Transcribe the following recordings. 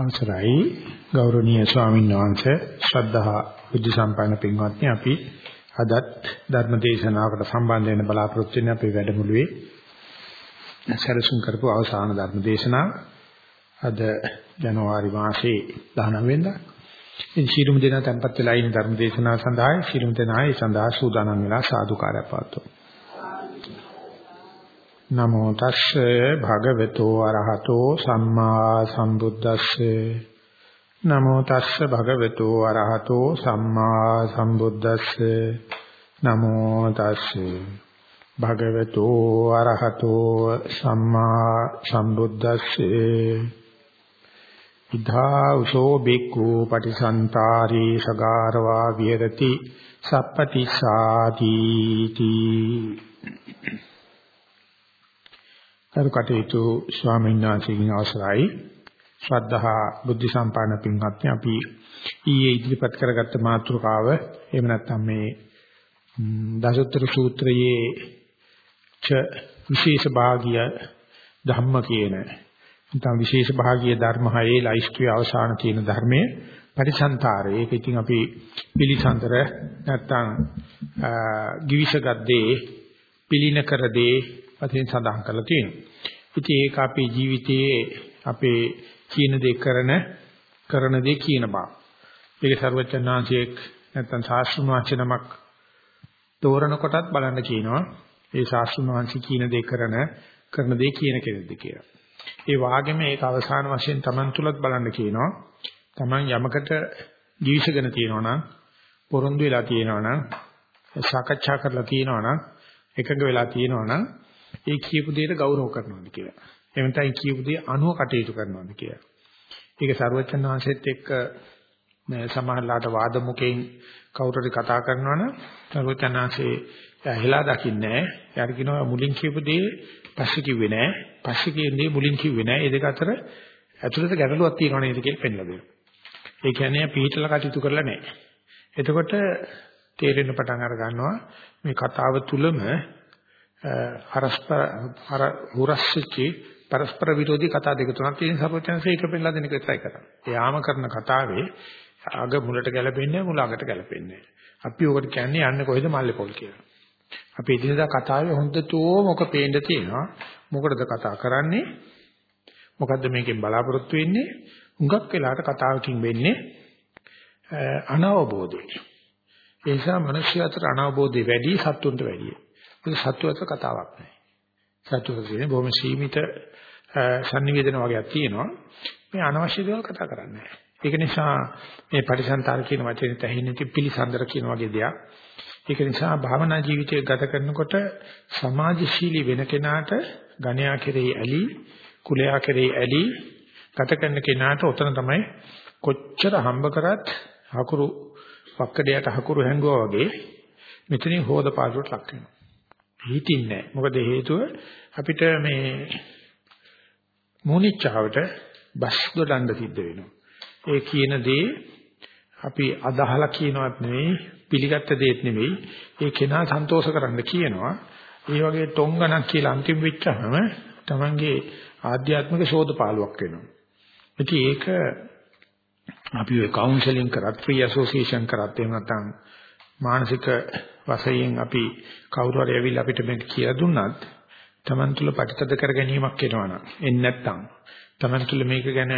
අවසරයි. ගෞරවනීය ස්වාමීන් වහන්සේ ශ්‍රද්ධා බුද්ධ සම්පන්න පින්වත්නි අපි අදත් ධර්ම දේශනාවකට සම්බන්ධ වෙන්න බලාපොරොත්තු වෙන අපේ වැඩමුළුවේ. සැරසුම් කරපු අවසාන ධර්ම දේශනාව අද ජනවාරි මාසයේ 19 වෙනිදා. ඉන් ශීලුම දෙන tempත් වෙලා ඉන්න ධර්ම දේශනාව සඳහා ශීලුම දෙනා ඒ සඳහා සූදානම් වෙලා සාදුකාරය පාත්වමු නමෝ තස්සේ භගවතු අරහතෝ සම්මා සම්බුද්දස්සේ. නමෝ තස්සේ භගවතු අරහතෝ සම්මා සම්බුද්දස්සේ. නමෝ තස්සේ භගවතු අරහතෝ සම්මා සම්බුද්දස්සේ. ඉදා උසෝ බික්ඛු පටිසන්තරී සගාරවා විහෙරති සප්පටිසාති තී කරු කටයුතු ස්වාමීන් වහන්සේගෙන් අවසරයි. ශ්‍රද්ධහා බුද්ධ සම්පන්න පින්වත්නි අපි ඊයේ ඉදිරිපත් කරගත්ත මාතෘකාව එහෙම නැත්නම් මේ දසුත්තර සූත්‍රයේ ච විශේෂ භාගිය ධම්ම කියන නැත්නම් විශේෂ භාගිය ධර්ම හයේ ලයිස්ට්ුවේ අවසාන තියෙන ධර්මයේ පරිසන්තරය ඒක ඉතින් අපි පිළිසඳර නැත්නම් givisagade පිළින කර දේ වශයෙන් සඳහන් කරලා තියෙනවා. ඉතින් ඒක අපේ ජීවිතයේ අපේ කියන දේ කරන කරන දේ කියන බව. ඒක ਸਰවචනාංශයේක් නැත්තම් සාස්ෘණ වචනමක් තෝරන කොටත් බලන්න කියනවා. ඒ සාස්ෘණ වංශී කියන දේ කරන කරන දේ කියන කෙනෙක්ද කියලා. ඒ වාගෙම ඒක අවසාන වශයෙන් Taman තුලත් බලන්න කියනවා. Taman යමකට ජීවිසගෙන තියෙනවා නම් පොරොන්දු වෙලා තියෙනවා නම් සාකච්ඡා කරලා තියෙනවා නම් එකඟ වෙලා තියෙනවා නම් ඒ කියපු දෙයට ගෞරව කරනවාද කියලා. එහෙම නැත්නම් කියපු දේ අනුව කටයුතු කරනවාද කියලා. ඒක සරුවචන් වහන්සේත් එක්ක සමහරලාට වාද මුකෙන් කවුරුරි කතා කරනවනම් සරුවචන් වහන්සේ ඇහිලා දකින්නේ නැහැ. යාර කියනවා මුලින් කියපු දේ පස්සේ කිව්වේ නැහැ. පස්සේ කියන දේ මුලින් කිව්වේ නැහැ. ඒ දෙක අතර ඇතුළත ගැටලුවක් තියෙනව නේද කියලා පෙන්නලා දෙනවා. ඒ කියන්නේ පිළිතලා කටයුතු කරලා නැහැ. එතකොට තේරෙන්න පටන් අර ගන්නවා මේ කතාව තුලම පරස්පර අර හුරස්සිචි පරස්පර විරෝධී කතා දෙක තුනක් තියෙන සර්වඥාන්සේ එක පෙන්නලා දෙන එක විතරයි කරන්නේ. එයාම කරන කතාවේ අග මුලට ගැලපෙන්නේ මුල අගට ගැලපෙන්නේ අපි ඔකට කියන්නේ යන්නේ කොහෙද මල්ලේ පොල් කියලා. අපි එදිනදා කතාවේ හොඳටම මොක පේන්න තියෙනවා. මොකටද කතා කරන්නේ? මොකද්ද මේකෙන් බලාපොරොත්තු වෙන්නේ? හුඟක් වෙලාවට කතාවකින් වෙන්නේ අනවබෝධය. ඒ නිසා මිනිස්සු අතර අනවබෝධය වැඩි සත්තුන්ට වැඩියි. ඒක සත්වත්ව කතාවක් නෑ. සත්වත්ව කියන්නේ බොහොම සීමිත sannivedana වගේක් තියෙනවා. මේ අනවශ්‍ය දේවල් කතා කරන්නේ නෑ. ඒක නිසා මේ පරිසංතාර කියන වචනේ තැහෙන්නේ පිළිසඳර කියන වගේ දෙයක්. ඒක නිසා භාවනා ජීවිතය ගත කරනකොට සමාජශීලී වෙන කෙනාට ගණයා කෙරෙහි ඇලි, කුලයා කෙරෙහි ඇලි ගත කරන කෙනාට උතන තමයි කොච්චර හම්බ කරත් හකුරු වක්කඩයට හකුරු හැංගුවා වගේ මෙතනින් හොද පාඩුවට ලක් වෙනවා. හිතින්නේ මොකද හේතුව අපිට මේ මොනිච්චාවට බස් දොඩන්න සිද්ධ වෙනවා. ඒ කියන දේ අපි අදහලා කියනවත් නෙවෙයි පිළිගත්ත දෙයක් නෙවෙයි ඒ කෙනා සන්තෝෂ කරන්න කියනවා. ඒ වගේ ටොංගණක් කියලා අන්තිම වෙච්චහම තමන්ගේ ආධ්‍යාත්මික ශෝධපාලුවක් වෙනවා. ඉතින් ඒක අපි ඔය කවුන්සලින් කරත් ෆ්‍රී ඇසෝසියේෂන් කරත් එහෙම නැත්නම් මානසික වශයෙන් අපි කවුරු හරි ඇවිල්ලා අපිට මේක කියලා දුන්නත් Taman තුල ප්‍රතිතද කර ගැනීමක් එනවනම් එන්නේ නැත්නම් Taman තුල මේක ගැන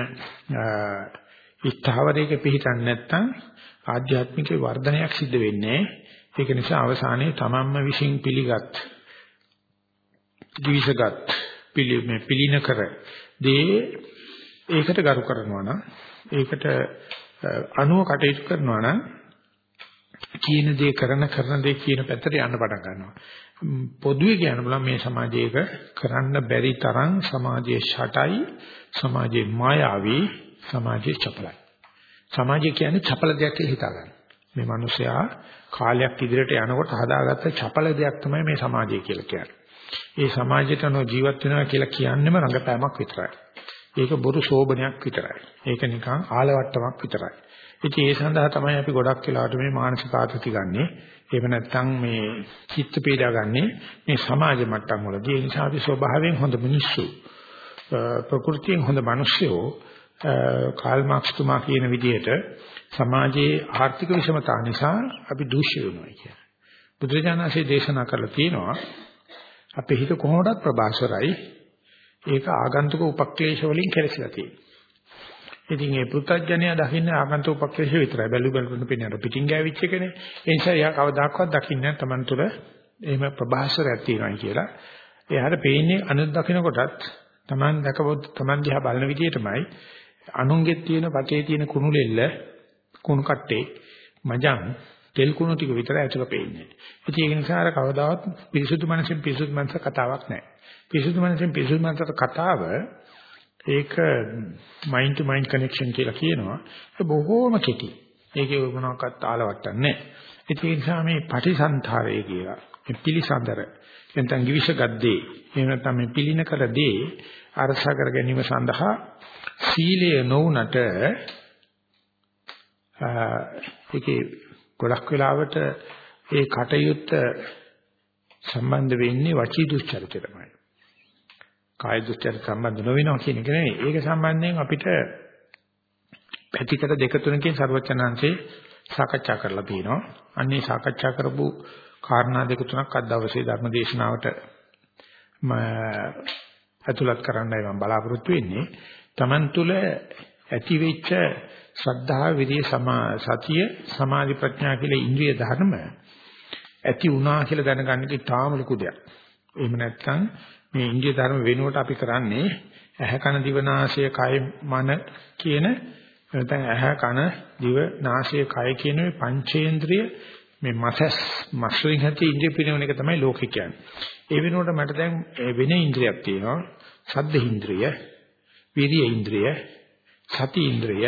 ස්ථාවරයක පිළිටන්නේ නැත්නම් ආධ්‍යාත්මික වර්ධනයක් සිද්ධ වෙන්නේ ඒක නිසා අවසානයේ Tamanම විශ්ින් පිළිගත් දිවිසගත් පිළිමේ පිළින කර දේ ඒකට ගරු කරනවා නම් ඒකට අනුව කටයුතු කරනවා නම් කියන දේ කරන කරන දේ කියන පැත්තට යන්න පටන් ගන්නවා. පොදුවේ කියන්න බලන්න මේ සමාජයක කරන්න බැරි තරම් සමාජයේ ෂටයි, සමාජයේ මායාවී, සමාජයේ චපලයි. සමාජය කියන්නේ චපල දෙයක් කියලා හිතා ගන්න. මේ මිනිසයා කාලයක් ඉදිරියට යනකොට හදාගත්ත චපල දෙයක් තමයි මේ සමාජය කියලා කියන්නේ. ඒ සමාජයට අනුව ජීවත් වෙනවා කියලා කියන්නේම රංගපෑමක් විතරයි. ඒක බොරු ශෝභනයක් විතරයි. ඒක නිකන් ආලවට්ටමක් විතරයි. ඉතින් ඒ සඳහා තමයි අපි ගොඩක් වෙලාවට මේ මානසික ආතති ගන්නෙ. එහෙම නැත්නම් මේ චිත්ත පීඩා ගන්නෙ මේ සමාජ මට්ටම් වලදී. ඒ නිසා අපි ස්වභාවයෙන් හොඳ මිනිස්සු ප්‍රകൃතියෙන් හොඳ මිනිස්සු කාල් මාක්ස් තුමා කියන විදිහට සමාජයේ ආර්ථික විෂමතා නිසා අපි දූෂ්‍ය වෙනවා කියන. බුදුරජාණන්සේ දේශනා කරලා තියෙනවා අපේ හිත කොහොමදත් ප්‍රබාසරයි ඒක ආගන්තුක උපක්ලේශ වලින් කෙලසිලා තියෙනවා. ඉතින් මේ පෘථග්ජනයා දකින්නේ ආගන්තුක උපක්ලේශ විතරයි. බැලු බැලුන පින්නට පිටින් ගෑවිච්ච එකනේ. ඒ නිසා එයා කවදාකවත් දකින්නේ තමන් තුළ එහෙම ප්‍රබාසරයක් තියෙනවා කියලා. එයාට පේන්නේ අනුත් දකින්න කොටත් තමන් දැකපොත් තමන් දිහා බලන විදිහටමයි අනුන්ගෙත් තියෙන පතේ තියෙන කුණු ලෙල්ල කුණු කට්ටේ මජන් තෙල් කුණු ටික විතර ඇතුළ පේන්නේ. ඉතින් ඒක නිසා අර කවදාවත් පිරිසුදු මනසෙන් පිරිසුදු මනස කතාවක් නැහැ. පිරිසුදු මනසෙන් පිරිසුදු මනසට කතාව ඒක මයින්ඩ් ටු මයින්ඩ් කනෙක්ෂන් කියලා කියනවා. ඒ බොහෝම කෙටි. ඒකේ මොනවාක්වත් ආලවට්ටක් නැහැ. ඒ නිසා මේ පටිසන්තරය කියලා මේ පිළිසඳර නැත්නම් givisha ගද්දේ එහෙම නැත්නම් මේ පිළින කර දේ අරසා කර ගැනීම සඳහා සීලය නොඋනට ඒකේ ගොඩක් වෙලාවට ඒ කටයුත්ත සම්බන්ධ වෙන්නේ වචී දුස්චරිතයමයි. කාය දුස්චරිත සම්බන්ධ නොවෙනවා කියන එක නෙවෙයි. ඒක සම්බන්ධයෙන් අපිට පැතිකඩ දෙක තුනකින් ਸਰවචනංශේ සාකච්ඡා කරලා තියෙනවා. අන්නේ සාකච්ඡා කරපු කාරණා දෙක තුනක් අද දවසේ ධර්ම දේශනාවට ඇතුළත් කරන්නයි මම බලාපොරොත්තු වෙන්නේ. Taman තුල ඇති වෙච්ච ශ්‍රද්ධා විරිය සතිය සමාධි ප්‍රඥා කියලා ඉන්ද්‍රිය ධර්ම ඇති වුණා කියලා දැනගන්න එක තාම ලොකු දෙයක්. එහෙම නැත්නම් මේ ඉන්ද්‍රිය ධර්ම වෙනුවට අපි කරන්නේ ඇහැ කන දිව නාසය කය මන කියන නැත්නම් ඇහැ කන දිව නාසය කය කියන මේ පංචේන්ද්‍රිය මේ මසස් මස්ලින් හැටි ඉන්ද්‍රිය පිනවන එක තමයි ලෝකේ කියන්නේ. ඒ වෙනුවට මට දැන් වෙන ඉන්ද්‍රියක් තියෙනවා. සද්ද ඉන්ද්‍රිය, විරිය ඉන්ද්‍රිය, සති ඉන්ද්‍රිය,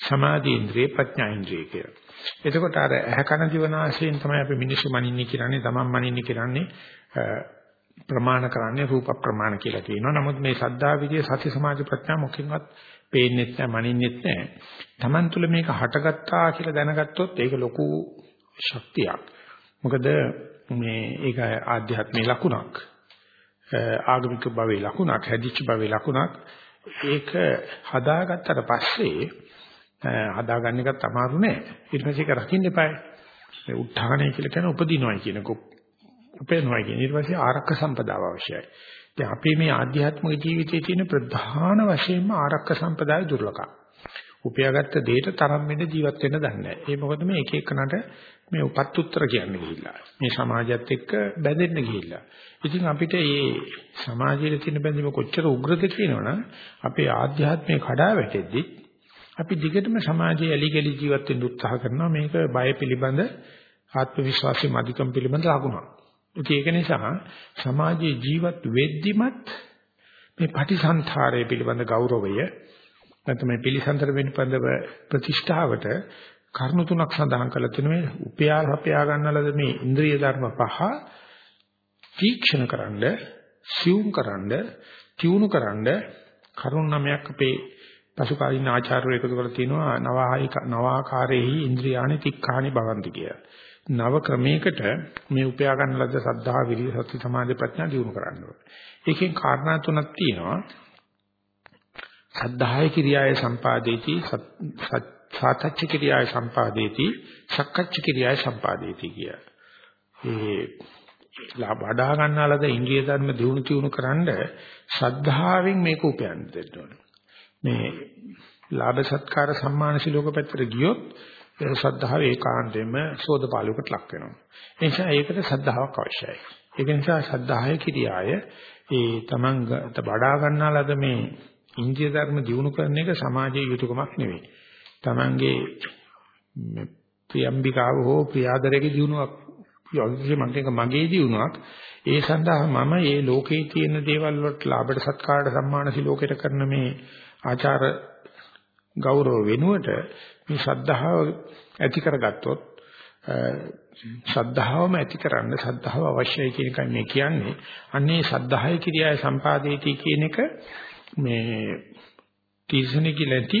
සමාධි ඉන්ද්‍රිය, ප්‍රඥා ඉන්ද්‍රිය කියලා. එතකොට අර ඇහැ කන දිවනාශයෙන් තමයි අපි මිනිස්සු මනින්නේ කියන්නේ, තමන් මනින්නේ කියන්නේ ප්‍රමාණ කරන්නේ රූප ප්‍රමාණ කියලා කියනවා. නමුත් මේ සද්ධා විදිය සති සමාධි ප්‍රඥා මොකකින්වත් පේන්නේ නැහැ, මනින්නෙත් නැහැ. තමන් තුළ මේක හටගත්තා කියලා දැනගත්තොත් ඒක ලොකු ශක්තියක්. මොකද මේ ඒක ආධ්‍යාත්මේ ලකුණක්. ආගමික භවයේ ලකුණක්, හැදිච්ච භවයේ ලකුණක්. ඒක හදාගත්තට පස්සේ හදාගන්න එකත් අමාරු නෑ. ඊට පස්සේ ඒක රකින්න එපායි. මේ උත්හානය කියලා කියන උපදිනවයි කියනක උපේනවයි කියන ඊට පස්සේ ආරක්ක සම්පදාව අවශ්‍යයි. ඉතින් අපි මේ ආධ්‍යාත්මික ජීවිතයේ තියෙන ප්‍රධාන වශයෙන්ම ආරක්ක සම්පදාය දුර්ලභයි. උපයාගත්ත දෙයට තරම් වෙන්න ජීවත් වෙන්න දන්නේ නැහැ. ඒ මොකද මේ එක එකනට මේ උපත් උත්තර කියන්නේ ගිහිල්ලා. මේ සමාජයත් එක්ක බැඳෙන්න ගිහිල්ලා. ඉතින් අපිට මේ සමාජයේ තියෙන බැඳීම කොච්චර උග්‍රද කියනවනම් අපේ ආධ්‍යාත්මය කඩා වැටෙද්දි අපි දිගටම සමාජයේ ඇලි ගලි ජීවත් වෙන්න උත්සාහ කරනවා මේක බය පිළිබඳ ආත්ම විශ්වාසයේ මධිකම් පිළිබඳ ලකුණක්. ඒක නිසා සමාජයේ ජීවත් වෙද්දිමත් මේ පටිසන්තරය පිළිබඳ ගෞරවය නැත්නම් මේ පිළිසඳර වෙන්නපඳව ප්‍රතිෂ්ඨාවට කරුණු තුනක් සඳහන් කරලා තියෙනවා මේ උපයාල හපයා ගන්නලද මේ ඉන්ද්‍රිය ධර්ම පහ තීක්ෂණකරනද සියුම්කරනද තියුණුකරනද කරුණ නමයක් අපේ පසුකාලීන ආචාර්යවරු එකතු කරලා තිනවා නවාහි නවාකාරේහි ඉන්ද්‍රියානි තික්ඛානි භවಂತಿ කිය. නව ක්‍රමයකට මේ උපයා ගන්න ලද සද්ධා විරිය සති සමාධි ප්‍රඥා දියුණු කරන්න ඕනේ. ඒකෙන් කාරණා තුනක් තියෙනවා. සද්ධාය කිරියාය සම්පාදේති සාතච්ච කිරියාය සම්පාදේති සක්කච්ච කිරියාය සම්පාදේති කිය. ඒ වඩා ගන්නාලද ඉන්ද්‍රිය ධර්ම දිනු තියුණු කරන්න ශ්‍රද්ධාවෙන් මේක උපයන්න දෙන්න ඕනේ. මේ ලාභ සත්කාර සම්මාන සිලෝක පැත්තට ගියොත් ඒ ශ්‍රද්ධාව ඒකාන්තයෙන්ම සෝදපාලුවකට ලක් වෙනවා. ඒ නිසා ඒකට ශ්‍රද්ධාවක් අවශ්‍යයි. ඒක නිසා ශ්‍රද්ධාය කිරියාය ඒ තමන් වඩා ගන්නාලද මේ ඉන්ද්‍රිය ධර්ම දිනු කරන එක සමාජයේ යුතුයකමක් නෙවෙයි. Tamange ප්‍රියම්බිකාව හෝ ප්‍රියාදරයේ දිනුවක් යොල්සේ මන්ටේක මගේ දිනුවක් ඒ සඳහා මම මේ ලෝකේ තියෙන දේවල් වලට ලාභට සත්කාරට සම්මාන සිලෝකයට කරන මේ ආචාර ගෞරව වෙනුවට මේ ශ්‍රද්ධාව ඇති කරගත්තොත් ශ්‍රද්ධාවම ඇති කරන්න ශ්‍රද්ධාව අවශ්‍යයි කියන එකයි මේ කියන්නේ. අන්නේ ශ්‍රද්ධාය කිරියාය සම්පාදේති කියන එක මේ තීසණේ කියලාටි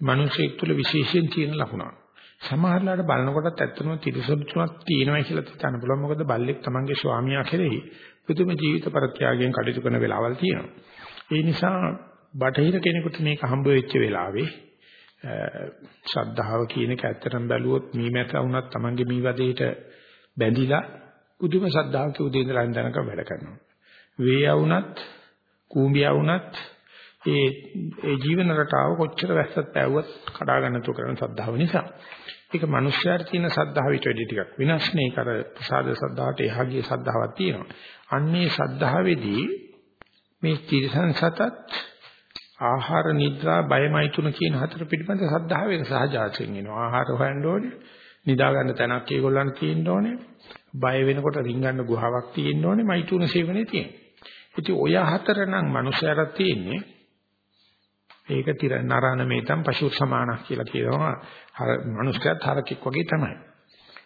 මිනිසෙක් තුළ විශේෂයෙන් තියෙන ලකුණක්. සමහරලාට බලනකොටත් ඇත්තම තිරසොල් තුනක් තියෙනවා කියලා හිතන්න පුළුවන්. මොකද බල්ලෙක් තමන්ගේ ස්වාමියා කෙරෙහි පුදුම ජීවිත පරිත්‍යාගයෙන් කටයුතු කරන වෙලාවල් තියෙනවා. ඒ නිසා බටහිර කෙනෙකුට මේක හම්බ වෙච්ච වෙලාවේ ශ්‍රද්ධාව කියන එක ඇත්තටම බැලුවොත් මීමැත වුණත් Tamange මීවදේට බැඳිලා පුදුම ශ්‍රද්ධාවක උදේ ඉඳලා ඉඳනක වැඩ කරනවා. වේය වුණත් කූඹියා වුණත් ඒ ඒ ජීවන රටාව කොච්චර වැස්සත් පැවුවත් කඩා ගන්න තු කරන ශ්‍රද්ධාව නිසා. ඒක මිනිස්යාට තියෙන ශ්‍රද්ධාව ඊට වැඩි ටිකක් විනාශ නේ කර ප්‍රසාද ශ්‍රද්ධාවට එහා ගිය ශ්‍රද්ධාවක් තියෙනවා. අන්නේ ශ්‍රද්ධාවේදී මේ තිරසන් සතත් ආහාර නිද්‍රා බයමයිතුන කියන හතර පිටිපන්ද ශ්‍රද්ධාව එක සහජාතයෙන් එනවා. ආහාර හොයන්න ඕනේ. නිදා ගන්න තැනක් ඒගොල්ලන්ට තියෙන්න ඕනේ. බය වෙනකොට රින්ගන්න ගුහාවක් තියෙන්න ඕනේ. මයිතුන සේවනේ තියෙනවා. ඉතින් ඔය හතර නම් මනුස්සයරත් තියෙන්නේ ඒක තිර නරාණමේතම් පශු සමානක් කියලා කියනවා. අර මනුස්සයත් හරකෙක් වගේ තමයි.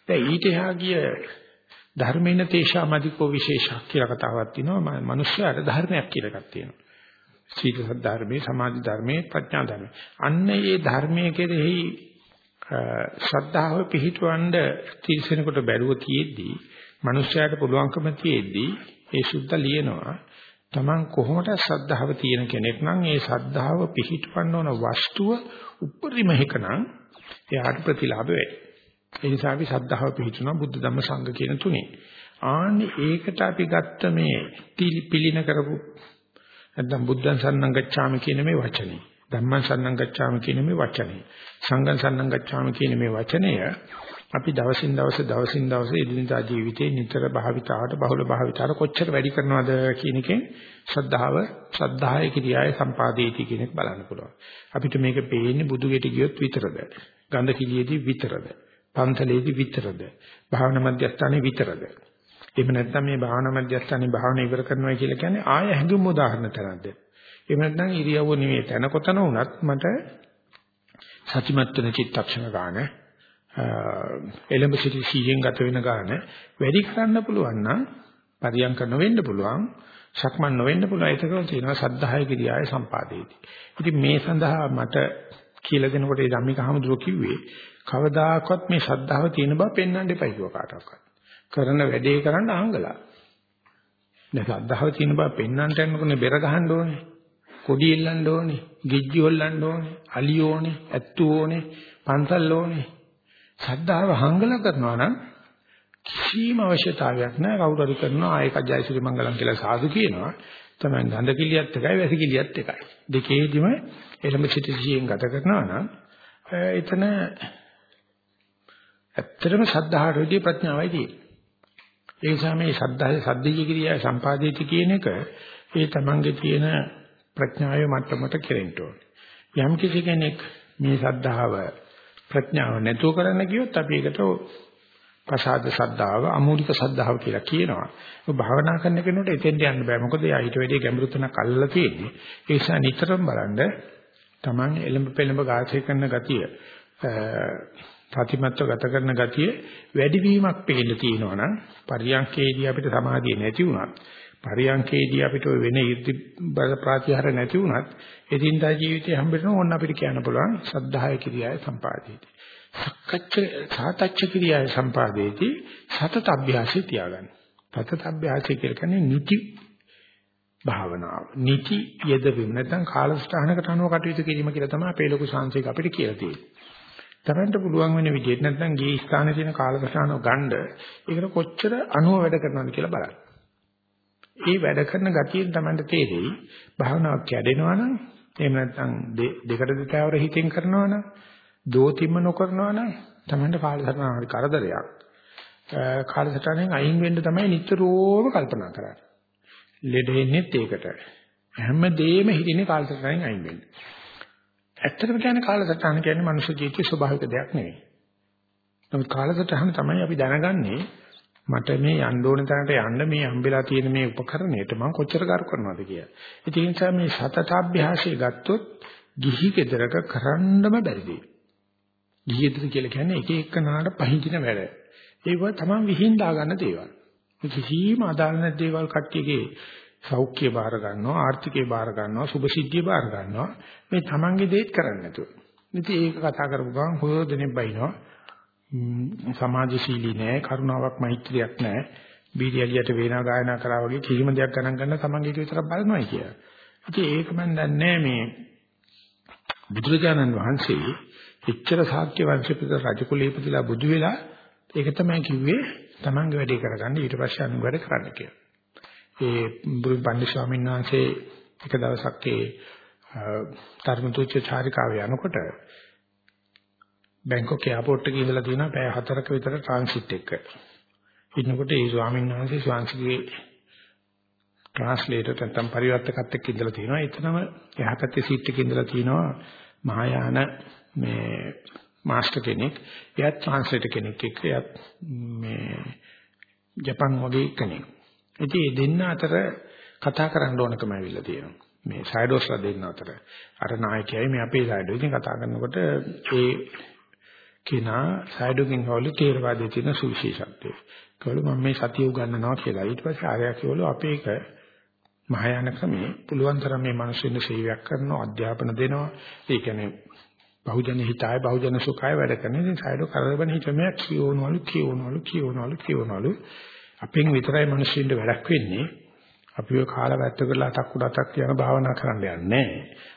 දැන් ඊට එහා ගිය ධර්මේන තේෂාමදිකෝ විශේෂක් කියලා කතාවක් තියෙනවා. මනුස්සයාට ධර්මයක් කියලා එකක් තියෙනවා. සීල ධර්මයේ සමාධි ධර්මයේ ප්‍රඥා ධර්මයේ. අන්න ඒ ධර්මයේ කෙරෙහි ශ්‍රද්ධාව පිහිටවන්න තීසෙනකොට බැරුව තියෙද්දී මනුස්සයාට පුළුවන්කම තියෙද්දී ඒ සුද්ධ ලියනවා Taman කොහොමද ශ්‍රද්ධාව තියෙන කෙනෙක් නම් ඒ ශ්‍රද්ධාව පිහිටවන්න ඕන වස්තුව උපරිම එකනම් එයාට ප්‍රතිලාභ වෙයි. ඒ නිසා අපි ශ්‍රද්ධාව පිහිටුනවා බුද්ධ ධම්ම සංඝ කියන තුනේ. ආන්නේ ඒකට අපි ගත්ත මේ පිළින කරපු නැත්නම් බුද්ධං සරණං ගච්ඡාමි කියන මේ වචනේ. ධම්මං සරණං ගච්ඡාමි කියන මේ වචනේ. සංඝං සරණං ගච්ඡාමි කියන මේ වචනය අපි දවසින් දවස දවසින් දවස එදිනදා ජීවිතේ නිතර භාවිතාවට බහුල භාවිතාවට කොච්චර වැඩි කරනවද කියන එකෙන් ශ්‍රද්ධාව ශ්‍රද්ධාය කිරියාවේ සම්පාදේති කියන එක බලන්න පුළුවන්. අපිට මේක පේන්නේ බුදු ගෙට ගියොත් විතරද? ගන්ධ කිලියේදී විතරද? පන්සලේදී විතරද? භාවනා මධ්‍යස්ථානයේ විතරද? එහෙම නැත්නම් මේ භාවනා මධ්‍යස්ථානයේ භාවනා ඉවර කරනවා කියලා කියන්නේ ආය හැඟුම් උදාහරණ තරම්ද? එහෙම නැත්නම් ඉරියව්ව නෙවෙයි තැන කොතන වුණත් මට සතිමත් වෙන චිත්තක්ෂණ ගන්න එළඹ සිටි සීයෙන් ගත වෙන ගාන වැඩි කරන්න පුළුවන් නම් පරියන්ක නොවෙන්න පුළුවන් සක්මන් නොවෙන්න පුළුවන් ඒකම තියෙනවා සද්ධාය කිරියාවේ සම්පාදේති. ඉතින් මේ සඳහා මට කියලා දෙනකොට ඒ ධම්මික හමුදුර කිව්වේ කවදාකවත් මේ ශ්‍රද්ධාව තියෙන බව පෙන්වන්න එපා කිව්ව කාටවත්. කරන වැඩේ කරන්න අහංගලා. දැන් ශ්‍රද්ධාව තියෙන බව පෙන්වන්නට යනකොට බෙර ගහන්න ඕනේ. කොඩි එල්ලන්න ඕනේ. ගිජ්ජි හොල්ලන්න ඕනේ. අලි ඕනේ. ඇත්තු ඕනේ. පන්සල් ඕනේ. ශ්‍රද්ධාව හංගලා කරනවා නම් කිසිම අවශ්‍යතාවයක් නැහැ කවුරු හරි කරනවා ආයක ජයසිරි මංගලම් කියලා සාදු කියනවා තමයි ගඳ කිලියත් එකයි වැසි කිලියත් එකයි දෙකේදිම එළඹ සිට ජීයෙන් ගත කරනවා නම් එතන ඇත්තටම ශ්‍රද්ධාවට ප්‍රඥාවයි තියෙන්නේ ඒ නිසා මේ ශ්‍රද්ධාවේ සද්දීය කිරියා සම්පාදිත කියන එක ඒ තමන්ගේ තියෙන ප්‍රඥාවේ මට්ටමට කෙරෙන්න ඕනේ. යම් කිසි කෙනෙක් මේ ශ්‍රද්ධාව ප්‍රඥාව නැතුව කරන්න ගියොත් අපි ඒකට ප්‍රසාද ශ්‍රද්ධාව අමූලික ශ්‍රද්ධාව කියලා කියනවා. ඒ භාවනා කරන කෙනෙකුට එතෙන්ට යන්න බෑ. මොකද එයා ඊට වැඩිය ගැඹුරු තැනක් අල්ලලා තියෙන්නේ. ඒ නිසා නිතරම බලන්න Taman එලඹ පෙලඹ ගාථේ කරන ගතිය ප්‍රතිමත්ව ගත කරන ගතිය වැඩිවීමක් පේන්න තියෙනවා නම් පරියන්කේදී අපිට සමාධිය නැති වුණත් පරියන්කේදී අපිට වෙන ඉර්ධි බල ප්‍රාතිහාර නැති වුණත් එදින්දා ජීවිතේ හම්බෙන්න ඕන අපිට කියන්න පුළුවන් සද්ධාය කිරියාවේ සම්පාදේති. සක්කච්ඡ සාතච්ඡ කිරියාවේ සම්පාදේති සතත අභ්‍යාසය තියාගන්න. සතත අභ්‍යාසය කියන්නේ නිති භාවනාව. නිති යෙදවීම නැත්නම් කාලසටහනකට අනුව කටයුතු කිරීම කියලා තමයි අපේ ලොකු සංසේක අපිට කියලා තියෙන්නේ. තරන්ට පුළුවන් වෙන විදිහට නැත්නම් ගේ ස්ථානයේ තියෙන කාලකසානව ගන්න ඒකට කොච්චර අණුව වැඩ කරනවද කියලා බලන්න. ඒ වැඩ කරන ගතියෙන් තමයි තේරෙයි භාවනාවක් කැඩෙනවා නම් එහෙම නැත්නම් දෙකට දෙතාවර හිතෙන් කරනවා නම් දෝතිම්ම නොකරනවා නම් තමයි කාලසටහන හරි කරදරයක්. කාලසටහනෙන් අයින් වෙන්න තමයි නිතරම කල්පනා කරන්නේ. ලෙඩ එන්නේත් ඒකට. හැමදේම හිතින්නේ කාලසටහනෙන් අයින් වෙන්න. ඇත්තටම කියන්නේ කාලසටහන කියන්නේ මනුෂ්‍ය ජීවිතයේ ස්වභාවික දෙයක් නෙවෙයි. නමුත් කාලසටහන තමයි අපි දැනගන්නේ මට මේ යන්න ඕන තැනට යන්න මේ හම්බෙලා තියෙන මේ උපකරණයට මම කොච්චර කර කරනවද කියලා. ඒ නිසා මේ සතතාභ්‍යාසය ගත්තොත් ගිහි ගෙදරක කරන්නම බැරි දෙයක්. ගිහි ගෙදර කියලා කියන්නේ එක එකනාට පහින්දින වැඩ. ඒව තමයි විහිං දා ගන්න දේවල්. කිසිම අදාළ නැති දේවල් කට්ටියගේ සෞඛ්‍ය බාර ගන්නවා ආර්ථිකේ බාර ගන්නවා සුභසිද්ධිය බාර ගන්නවා මේ තමන්ගේ දේත් කරන්නේ නැතුව. ඉතින් ඒක කතා කරපු ගමන් හොය දෙනෙක් බයිනවා. සමාජශීලී නෑ කරුණාවක් මෛත්‍රියක් නෑ බීඩියලියට වේනා ගායනා කරා වගේ කිසිම දෙයක් ගණන් ගන්න තමන්ගේ විතරක් බලනවායි කියලා. ඉතින් ඒක මම දන්නේ මේ බුදුරජාණන් වහන්සේ එච්චර ශාක්‍ය වංශික රජකුලේ ඉපදලා බුදු වෙලා ඒක තමයි කිව්වේ තමන්ගේ වැඩේ කරගන්න ඊට පස්සේ අනුන් වැඩ කරන්න කියලා. ඒ බුදු පන්දි ස්වාමීන් වහන්සේ එක දවසක් ඒ ධර්මතුච්ච චාරිකාවේ යනකොට බැංකොක් එයාපෝට් එකේ ඉඳලා තියෙනවා පැය හතරක විතර ට්‍රාන්සිට් එක. ඉන්නකොට ඒ ස්වාමීන් වහන්සේ ස්වාංශිකේ ට්‍රාන්ස්ලේටර් නැත්නම් පරිවර්තකත් එක්ක ඉඳලා තියෙනවා. එතනම එහා පැත්තේ සීට් එකේ ඉඳලා තියෙනවා මහායාන මේ මාස්ටර් කෙනෙක්. එයාත් ට්‍රාන්ස්ලේටර් කෙනෙක් එක්ක එයාත් මේ ජපන් වගේ කෙනෙක්. ඉතින් මේ දෙන්න අතර කතා කරන්න ඕනකම ඇවිල්ලා තියෙනවා. මේ සයිඩෝස්ලා දෙන්න අතර. අර නායකයයි මේ අපේ සයිඩෝ. ඉතින් කතා කරනකොට ඒ කෙනා සයිඩෝකින් හවලු තේරවාදයේ තියෙන සුවිශේෂත්වය. කවලු මම මේ සතිය උගන්වනවා කියලා. ඊට පස්සේ ආර්යයා කියවලු අපේ එක මහායාන ක්‍රමයේ පුළුවන් තරම් මේ මිනිස්සුන්ට සේවයක් කරනවා, අධ්‍යාපන දෙනවා. ඒ කියන්නේ බහුජන හිතාය බහුජන සුඛාය වැඩ කරන ඉතින් සයිඩෝ කරබන හිතමයක් කියවනවලු කියවනවලු කියවනවලු කියවනවලු අපෙන් විතරයි මිනිස්සුන්ට වැඩක් වෙන්නේ අපි ඔය කාලා වැත්ත කරලා අතක් උඩ අතක් කියන භාවනා කරන්න යන්නේ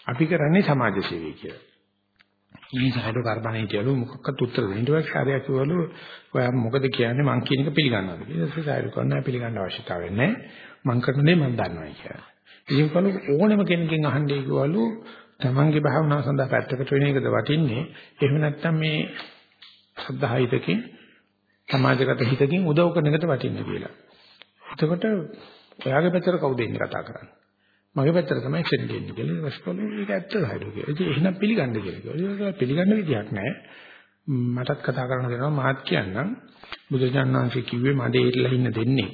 අපි කරන්නේ සමාජ සේවය කියලා. මේ සයිඩෝ කරබනේ කියලු මොකක්වත් උත්තර දෙන්න ඊට පස්සේ ආරයා කිව්වලු ඔයා මොකද කියන්නේ මං කියන එක පිළිගන්නවද කියලා. ඊට පස්සේ සයිඩෝ කරනවා පිළිගන්න අවශ්‍යතාවය නැහැ. මං කරන දේ මං දන්නවා කියලා. ඉතින් කලු ඕනෙම කෙනකින් අහන්නේ කිව්වලු තමන්ගේ භාවනාව සඳහා පැත්තකට වෙන එකද වටින්නේ. එහෙම නැත්නම් මේ සද්ධාහිතකින් සමාජගත හිතකින් උදව් කරන එකට වටින්නේ කියලා. එතකොට ඔයාගේ පැත්තට කවුද ඉන්නේ කතා කරන්නේ? මගේ පැත්තට තමයි එක්ෂන් දෙන්නේ කියලා. රස්කොලු ඒක ඇත්තද හරිද කියලා. ඉතින් එහෙනම් පිළිගන්න කියලා කිව්වා. ඒක පිළිගන්න විදියක් නැහැ. මටත් කතා කරන්න දෙනවා මාත් කියන්නම්. බුදුජානනාංශ කිව්වේ මඩේ ඉරලා ඉන්න දෙන්නේ.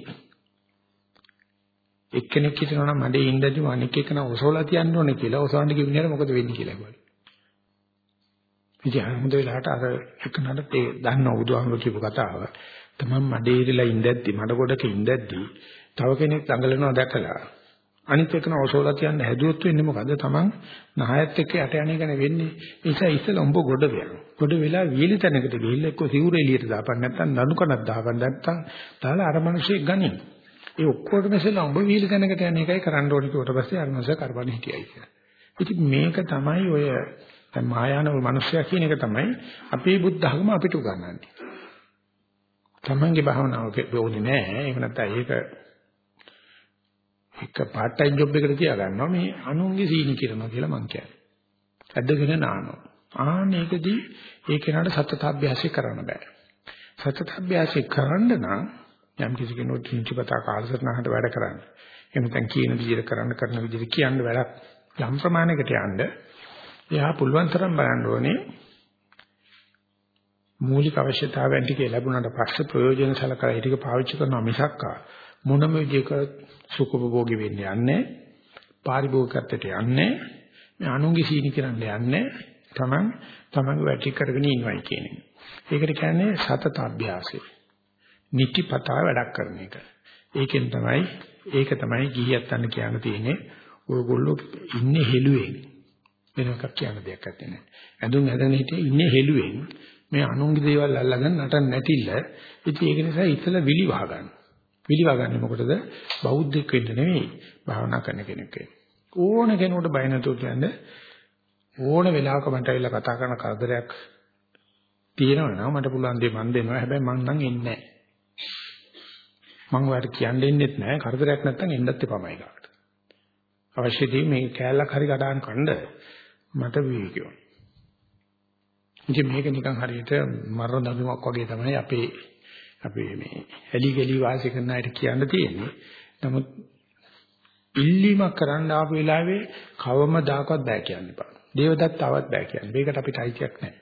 එක්කෙනෙක් හිතනවා නම් මඩේ ඉඳදී අනෙක් එකන ඔසවලා තියන්න ඕනේ කියලා. ඔසවන්න කිව්වනේ මොකද වෙන්නේ කියලා කිව්වා. ඉතින් හමුද වෙලාවට අර එකනට ඒ දන්න උදාහරණ කියපු කතාව. තමන් මඩේ ඉරලා ඉඳද්දි මඩ ගොඩක ඉඳද්දි තව කෙනෙක් දඟලනවා දැකලා අනිත් එකන ඔසෝලා කියන්න හැදුවොත් වෙන්නේ මොකද? Taman නහයත් එක්ක යට යන එකනේ වෙන්නේ. ඒ නිසා ඉස්සෙල්ලා උඹ ගොඩ වෙනවා. ගොඩ වෙලා වීලි තැනකට ගිහිල්ලා එක්ක සිවුර එළියට දාපන් නැත්නම් නඩු කනක් දාපන් නැත්නම් තාලා අර මිනිස්සෙක් ගනින්. ඒ ඔක්කොටම ඉස්සෙල්ලා උඹ වීලි තැනකට යන එකයි කරන්න ඕනේ ඊට පස්සේ අර මිනිස්සු කරබන් හිටියයි කියලා. ඉතින් මේක තමයි ඔය දැන් මායානව මිනිස්සයා කියන එක තමයි අපේ බුද්ධ ධර්ම අපිට උගන්වන්නේ. තමන්ගේ භාවනාව ඕනේ නෑ. ඒක නැත්නම් ඒක එක part time job එකකට තියා ගන්නවා මේ අනුන්ගේ සීනි කිරනවා කියලා මං කියන්නේ. ඇද්දගෙන නානවා. ආන්න ඒකදී ඒ කෙනාට සතතාභ්‍යාසය කරන්න බෑ. සතතාභ්‍යාසය කරන්න නම් යම් කිසි කෙනෙකුට කිංචපතා කාලසටහනකට වැඩ කරන්න. එහෙම නැත්නම් කියන විදිහට කරන්න කරන විදිහට කියන්න වැඩක් යම් ප්‍රමාණයකට යන්න එයා පුළුවන් තරම් බලන්න ඕනේ මූලික අවශ්‍යතාවයන් ටික ලැබුණාට පස්සේ ප්‍රයෝජන සලකලා ඒ ටික පාවිච්චි කරනවා මිසක්කා මොනම විදිහක සුඛභෝගී වෙන්නේ නැහැ. පාරිභෝගිකත්වයට යන්නේ මේ අනුන්ගේ සීනි කරන්න යන්නේ තමන් තමන්ගේ වැටි කරගෙන ඉන්නවයි කියන එක. ඒකට කියන්නේ සතත අභ්‍යාසය. නිතිපතා වැඩක් කරන එක. ඒකෙන් තමයි ඒක තමයි ගිහියත් අන්න කියන්න තියෙන්නේ. ඔයගොල්ලෝ ඉන්නේ හෙළුවෙන්. වෙන එකක් කියන්න දෙයක් නැත්තේ. ඇඳුම් ඇඳගෙන හිටියේ ඉන්නේ හෙළුවෙන්. මේ අනුන්ගේ දේවල් අල්ලගෙන නටන්න නැටිල්ල. ඉතින් ඒක නිසා ඉතල විලි වහ ගන්න. පිළිවගන්නේ මොකටද? බෞද්ධෙක් වෙන්න නෙවෙයි භාවනා කරන කෙනෙක් වෙන්න. ඕන කෙනෙකුට බය නැතුව කියන්නේ ඕන වෙලාවක මට ඇවිල්ලා කතා කරන කරදරයක් තියෙනවා නම් මට පුළුවන් දේ මන් දෙනවා. හැබැයි මං නම් එන්නේ නැහැ. මං ඔයාලට කියන්න දෙන්නෙත් නැහැ. කරදරයක් නැත්තම් එන්නත් එපාමයි කාට. අවශ්‍යදී මේ කෑල්ලක් හරි ගඩාන් කණ්ඩ මට විවේකීව. ඉතින් මේක නිකන් හරියට මරණ දඬුවමක් වගේ තමයි අපේ අපි මේ ඇලි ගලි වාසය කරන අයට කියන්න තියෙන්නේ. නමුත් ඉල්ලීමක් කරන්න ආපු වෙලාවේ කවමදාකවත් බෑ කියන්න එපා. දේවදත්තවත් බෑ කියන්න. මේකට අපිට අයිතියක් නැහැ.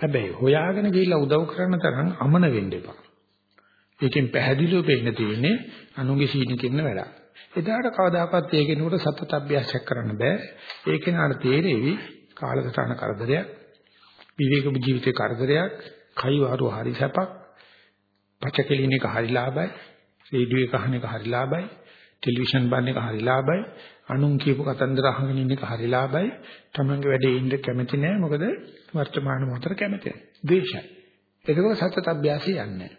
හැබැයි හොයාගෙන ගිහිල්ලා උදව් කරන තරම් අමන වෙන්න එපා. ඒකෙන් පැහැදිලිව පේන්න තියෙන්නේ අනුගේ සීනි කින්න වැඩක්. එදාට කවදාකවත් ඒ කෙනෙකුට සතත අභ්‍යාසයක් කරන්න බෑ. ඒ කෙනාට තේරෙවි කාලසටහන කරදරයක්, විවේක ජීවිතේ කරදරයක්, කයි වාරු හරි සැපක්, පච කෙලින එක හරි ලාභයි. රේඩියෝ එක අහන එක හරි ලාභයි. ටෙලිවිෂන් බලන එක හරි ලාභයි. අනුන් කියපු කතන්දර අහගෙන ඉන්න එක හරි ලාභයි. තමන්ගේ වැඩේ ඉන්න කැමති නෑ. මොකද වර්තමාන මොහොතට කැමති නෑ. ද්වේෂයි. ඒකව සතත අභ්‍යාසය යන්නේ.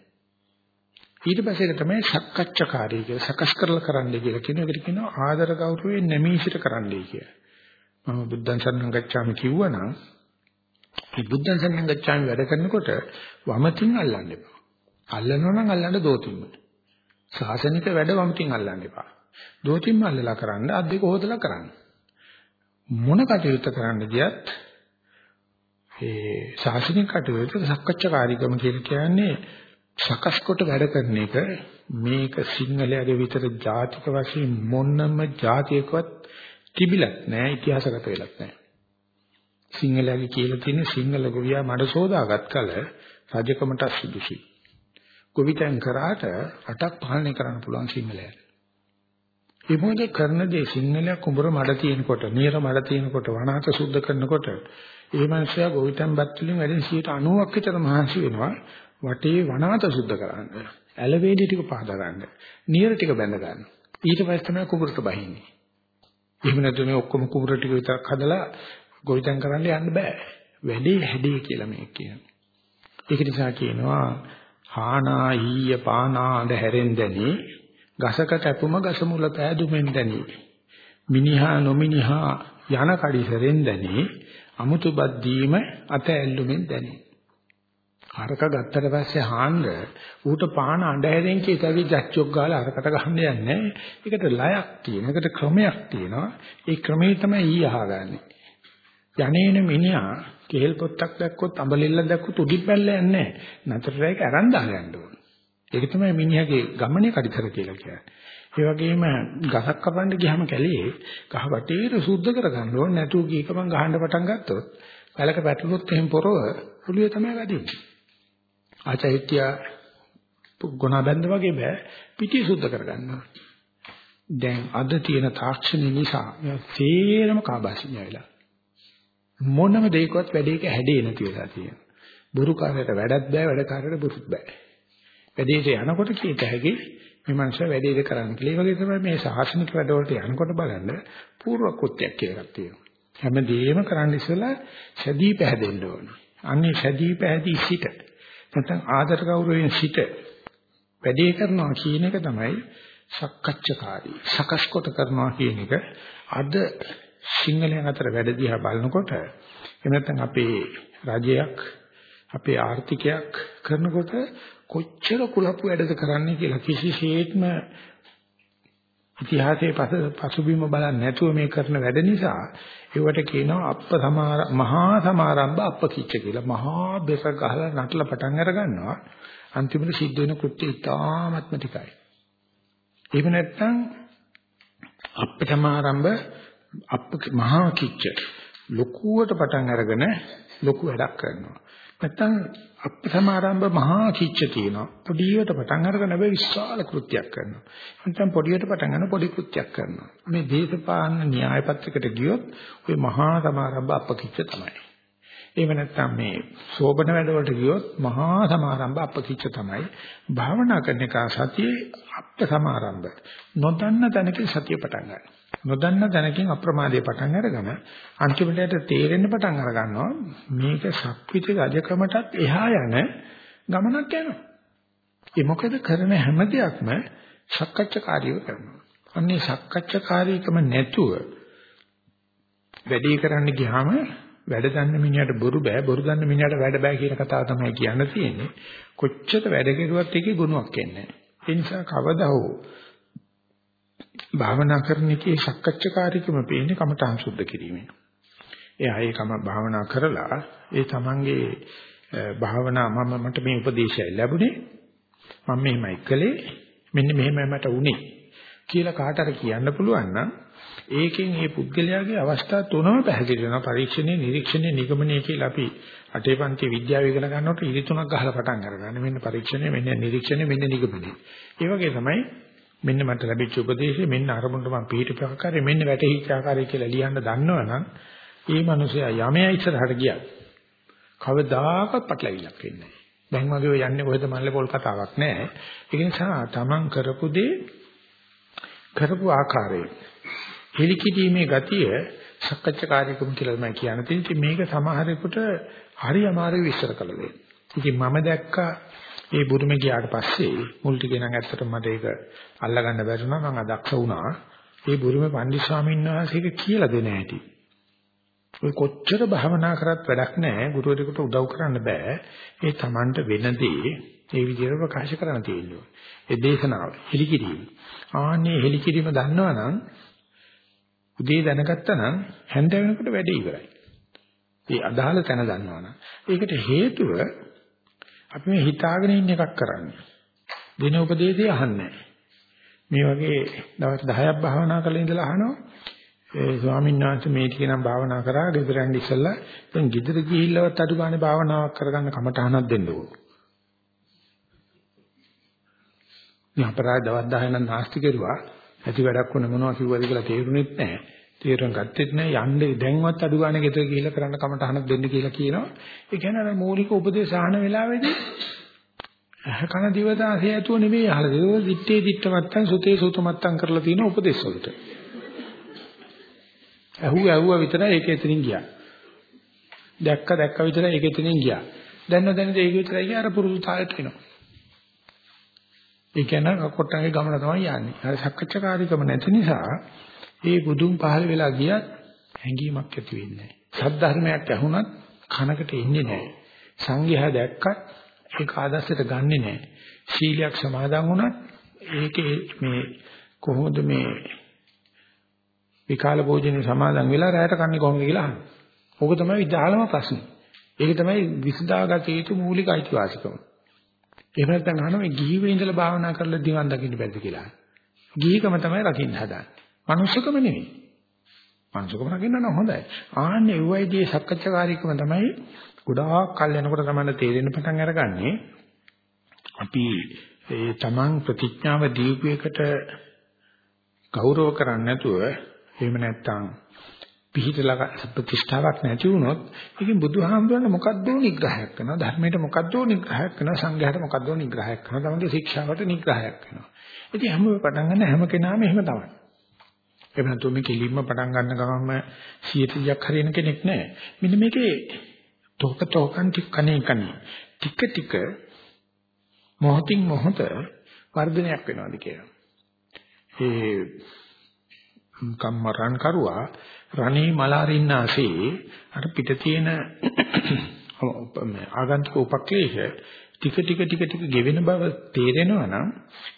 ඊට පස්සේ ඒක තමයි සක්කච්ඡාකාරී කියලා සකස් කරලා කරන්නයි කියලා කියන එකට කියනවා ආදර ගෞරවයෙන් නැමීසිට කරන්නයි කියලා. මම බුද්ධං සරණං ගච්ඡාමි කිව්වනම් මේ බුද්ධං සරණං ගච්ඡාමි වැඩ කරනකොට වමතින් අල්ලන්න එපා. අල්ලනවා නම් අල්ලන්න දෝතින්ම. සාසනික වැඩ වමතින් අල්ලන්න එපා. දෝතින්ම අල්ලලා කරන්න අත් දෙක හොදලා කරන්න. මොන කටයුත්ත කරන්න ගියත් ඒ ශාසනික කටයුතු සක්කච්ඡාකාරීකම කියලා කියන්නේ සකස් කොට වැඩ කරන එක මේක සිංහලයේ විතර ජාතික වශයෙන් මොනම ජාතියකවත් තිබිලත් නෑ ඉතිහාසගත වෙලත් නෑ. සිංහලයේ කියලා තියෙන සිංහල ගොවියා මඩ සෝදාගත් කල රජකමට සුදුසුයි ගොවිතැන් කරාට රටක් පාලනය කරන්න පුළුවන් සිංහලයට. ඒ මොකද කරන දේ සිංහලයා කුඹර මඩ තියෙනකොට නියර මඩ තියෙනකොට වනාත සුද්ධ කරනකොට ඒ මනුස්සයා ගොවිතැන් බත් වලින් වැඩි 90ක් විතර මහන්සි වෙනවා. වටේ වනාත සුද්ධ කරන්න. ඇලවේලි ටික පහදා ගන්න. නියර ටික බැඳ ගන්න. ඊට පස්සේ තමයි කුඹරට බහින්නේ. එහෙම නැත්නම් මේ ඔක්කොම කුඹර ටික විතරක් හදලා ගොවිතැන් කරන්න යන්න බෑ. වැඩේ හැදී කියලා මේක කියනවා. ඒක නිසා කියනවා හානා ඊය පානා අඳ හැරෙන්දනි ගසක තැපුම ගස මුල පෑදුමෙන් දැනි. මිනිහා නොමිනිහා යන කඩිසරෙන් දැනි. අමුතු බත් දීම අත ඇල්ලුමින් දැනි. හරක ගත්තට පස්සේ හාන්න ඌට පාන අඬහැරෙන් කීතවි ජච්චොක් ගාලා අරකට ගහන්න යන්නේ. ඒකට ලයක් තියෙන. ඒකට ක්‍රමයක් තියෙනවා. ඒ ක්‍රමේ තමයි ඊ අහගන්නේ. යන්නේන මිනිහා කෙහෙල් පොත්තක් දැක්කොත් අඹලිල්ල දැක්කොත් උඩින් බැල්ල යන්නේ නැහැ. නතරට ඒක අරන් දාගන්න ඕන. ඒක තමයි මිනිහගේ ගමනේ කඩතර කියලා කියන්නේ. ඒ වගේම ගහක් කපන්න ගියාම කැලේ ගහ වටේට සුද්ධ කරගන්න ඕනේ නැතුව කීකමන් ගහන්න පටන් ගත්තොත් වැලක පැටලුනොත් එහෙම පොරව පුළිය තමයි වැඩින්නේ. ආචෛත්‍ය ගුණ බැඳ වගේ බෑ පිටි සුද්ධ කරගන්නවා. දැන් අද තියෙන තාක්ෂණය නිසා සේරම කාබාසිනිය වෙලා. මොනම දෙයකවත් වැඩේක හැඩේ නැති වෙලා තියෙනවා. බුරු කාර්යයට වැඩක් බෑ වැඩ කාර්යයට බුරුත් බෑ. වැඩේට යනකොට කීත හැකි මේ මනුස්සයා වැඩේද කරන්න කියලා. ඒ වගේ තමයි මේ සාසනික වැඩවලට යනකොට බලන්න පූර්ව කෘත්‍යයක් කියලා එකක් තියෙනවා. හැමදේම කරන්න ඉස්සෙල්ලා සැදී පැහැදෙන්න ඕනේ. අන්නේ සැදී පැහැදී සිට නැත්නම් ආදර ගෞරවයෙන් සිට වැඩේ කරනවා කියන එක තමයි සක්කච්ඡකාරී. සකස් කොට කරනවා කියන එක අද සිංහලයන් අතර වැඩ දිහා බලනකොට එහෙම නැත්නම් අපේ රජයක් අපේ ආර්ථිකයක් කරනකොට කොච්චර කුලප්පු වැඩද කරන්නේ කියලා කිසිසේත්ම ඉතිහාසයේ පසුබිම බලන්නේ නැතුව මේ කරන වැඩ නිසා ඒවට කියනවා අප්ප සමාර මහා සමාරම්භ අප්ප කිච්ච කියලා. මහා බෙස ගහලා නටලා පටන් අර ගන්නවා. අන්තිමට සිද්ධ වෙන කෘත්‍ය ඉතාමත්ම ටිකයි. එහෙම නැත්නම් අප්ප සමාරම්භ අප්ප මහා කිච්ච ලොකුවට පටන් අරගෙන ලොකු වැඩක් කරනවා. නැත්තම් අප්‍රසමාරම්භ මහා කිච්ච තියෙනවා. පොඩියට පටන් අරගෙන බෑ විශාල කෘත්‍යයක් කරනවා. නැත්තම් පොඩියට පටන් ගන්න පොඩි කෘත්‍යයක් කරනවා. මේ දේශපාලන න්‍යාය පත්‍රයකට ගියොත් ওই මහා සමාරම්භ අපකිච්ච තමයි. එහෙම නැත්තම් මේ සෝබන වැඩවලට ගියොත් මහා සමාරම්භ අපකිච්ච තමයි. භාවනා කරන එක සතියේ අප්‍රසමාරම්භ. නොදන්න තැනකින් සතිය පටන් ගන්නවා. නොදන්න දැනකින් අප්‍රමාදයේ පටන් අරගෙන අන්තිමට තේරෙන්න පටන් අර ගන්නවා මේක ශක්විති රජකමටත් එහා යන ගමනක් යනවා. ඒ මොකද කරන හැම දෙයක්ම සක්කච්ඡාකාරීව කරනවා. අන්නේ සක්කච්ඡාකාරීකම නැතුව වැඩේ කරන්න ගියාම වැඩ දන්න මිනිහට බොරු බෑ බොරු දන්න මිනිහට වැඩ බෑ කියන කතාව තමයි කියන්න තියෙන්නේ. කොච්චර වැඩ කෙරුවත් ඒකේ ගුණයක් එන්නේ නැහැ. ඒ නිසා කවදා හෝ භාවනා කරන එකේ සක්කච්ඡාකාරීකම පේන්නේ කමඨාන් සුද්ධ කිරීමෙන්. එයා ඒකම භාවනා කරලා ඒ තමන්ගේ භාවනා මම මට මේ උපදේශය ලැබුණේ. මම මෙහෙමයි කළේ. මෙන්න මෙහෙමයි මට උනේ කියලා කාටට කියන්න පුළුවන් නම් ඒකෙන් මේ පුද්ගලයාගේ අවස්ථා තුනම පැහැදිලි වෙනවා. පරීක්ෂණේ නිරීක්ෂණේ නිගමනයේ කියලා අපි අටේ පන්ති විද්‍යාව ඉගෙන ගන්නකොට ඉරි තුනක් ගහලා පටන් අරගන්න. මෙන්න පරීක්ෂණේ මෙන්න නිරීක්ෂණේ මෙන්න නිගමනයේ. ඒ වගේ තමයි මෙන්න මට ලැබිච්ච උපදේශය මෙන්න අරමුණට මම පිළිපිට ආකාරය මෙන්න වැටහිච්ච ආකාරය කියලා ලියන්න දන්නවනම් ඒ මනුස්සයා යමයා ඉස්සරහට ගියා කවදාකවත් පටලවිලක් වෙන්නේ නැහැ. දැන් වගේ ඔය යන්නේ කොහෙද මල්ලේ පොල් කතාවක් නැහැ. ඒ නිසා තමන් කරපු දේ කරපු ආකාරය හෙලිකිරීමේ ගතිය සක්කච්ඡාකාරීකම කියලා මම කියන තියෙන්නේ මේක සමහරෙකුට හරි අමාරුයි විශ්සර කළ දෙන්න. ඉතින් මම දැක්කා ඒ බුරුමේ ගියාට පස්සේ මුල් ටිකේ නම් ඇත්තටම මට ඒක අල්ලගන්න බැරුණා මම අදක්ෂ වුණා. ඒ බුරුමේ පන්දි ස්වාමීන් වහන්සේක කියලා දෙන හැටි. ඔය කොච්චර භවනා කරත් වැඩක් නැහැ ගුරුවරයෙකුට උදව් කරන්න බෑ. ඒ Tamanට වෙනදී ඒ විදිහට ප්‍රකාශ කරන්න තියෙනවා. ඒ දේශනාව හෙලිකිරීම. ආන්නේ හෙලිකිරීම දන්නවනම් උදේ දැනගත්තා නම් හැන්ද වෙනකොට වැඩේ ඉවරයි. ඒ අදාළ තැන දන්නවනම්. ඒකට හේතුව අපි මේ හිතාගෙන ඉන්න එකක් කරන්නේ. දින උපදේශය අහන්නේ මේ වගේ දවස් 10ක් භාවනා කරලා ඉඳලා අහනවා. ඒ ස්වාමීන් වහන්සේ මේ ටික නම් භාවනා කරා ගෙදර යන්න ඉස්සෙල්ලා දැන් ගෙදර ගිහිල්ලවත් අඩු ගානේ භාවනාවක් කරගන්න කමටහනක් දෙන්න ඕන. මේ අපරාධ දවස් 10 නම් නාස්ති කෙරුවා. ඇති වැඩක් වුණ මොනවා කිව්වද කියලා තේරුණෙත් නැහැ. තේරුම් ගත්තෙත් නැහැ. යන්නේ දැන්වත් අඩු ගානේ ගෙදර ගිහිල්ලා කරන්න කමටහනක් දෙන්න කියලා කියනවා. ඒ කියන්නේ අර මූලික උපදේශ ආහන වෙලාවේදී කන දිවදාසය ඇතුව නෙවෙයි අහලා දෙනවා. දිත්තේ දිත්ත මත්තන් සුතේ සුත මත්තන් කරලා තියෙන උපදේශ වලට. ඇහුව ඇහුව විතරයි ඒක එතනින් ගියා. දැක්ක දැක්ක විතරයි ඒක එතනින් ගියා. දැන්න දැන්න ඒක විතරයි ගියා අර පුරුදු තාලෙට එනවා. ඒ කියන්නේ කොට්ටන්ගේ ගමන තමයි යන්නේ. අර සක්කච්ඡාකාරීකම නැති නිසා ඒ බුදුන් පහළ වෙලා ගියත් හැඟීමක් ඇති වෙන්නේ නැහැ. සද්ධර්මයක් ඇහුණත් කනකට එන්නේ නැහැ. සංඝයා දැක්කත් ඒක ආදර්ශයට ගන්නෙ නැහැ. සීලයක් සමාදන් වුණත් ඒකේ මේ කොහොමද මේ විකාල භෝජනේ සමාදන් වෙලා රැයට කන්නේ කොහොමද කියලා අහනවා. ඕක තමයි විදාලම ප්‍රශ්නේ. ඒක තමයි විසඳාගත යුතු මූලික අයිතිවාසිකම. එහෙම නැත්නම් අහනවා මේ ගිහිව ඉඳලා භාවනා කරලා දිවන් දකින්න බැද්ද කියලා. ගිහිකම තමයි රකින්න හදාන්නේ. මනුස්සකම නෙවෙයි. මනුස්සකම රකින්න නම් හොඳයි. ආන්නේ උවයිදී සක්කච්ඡාකාරීකම තමයි ගොඩාක් කල් යනකොට තමයි තේරෙන්න පටන් අරගන්නේ. අපි ඒ තමන් ප්‍රතිඥාව දීපු එකට ගෞරව කරන්නේ නැතුව එහෙම නැත්නම් පිහිටලා ප්‍රතිෂ්ඨාවක් නැති වුණොත් ඒකෙන් බුදුහාමුදුරනේ මොකද්ද නිග්‍රහයක් කරනවා ධර්මයට මොකද්ද නිග්‍රහයක් කරනවා සංඝයාට මොකද්ද නිග්‍රහයක් කරනවා තමන්ගේ ශික්ෂාවට නිග්‍රහයක් කරනවා ඉතින් හැම පටන් ගන්න හැම කෙනාම එහෙම තමයි එහෙම නැත්නම් මේ කෙලින්ම පටන් ගන්න ගමන්ම 100ක් හරියන කෙනෙක් නැහැ මෙන්න මේකේ තෝක තෝකන් ටික කණේ කණේ. ටික ටික මොහොතින් මොහොත වර්ධනයක් වෙනවාද කියලා. ඒ කම්මරන් කරුවා රණේ මලාරින්නාසේ අර පිට තියෙන ආගන්තුක උපක්ලේශ ටික ටික ටික ටික ගෙවෙන බව තේරෙනවා නම්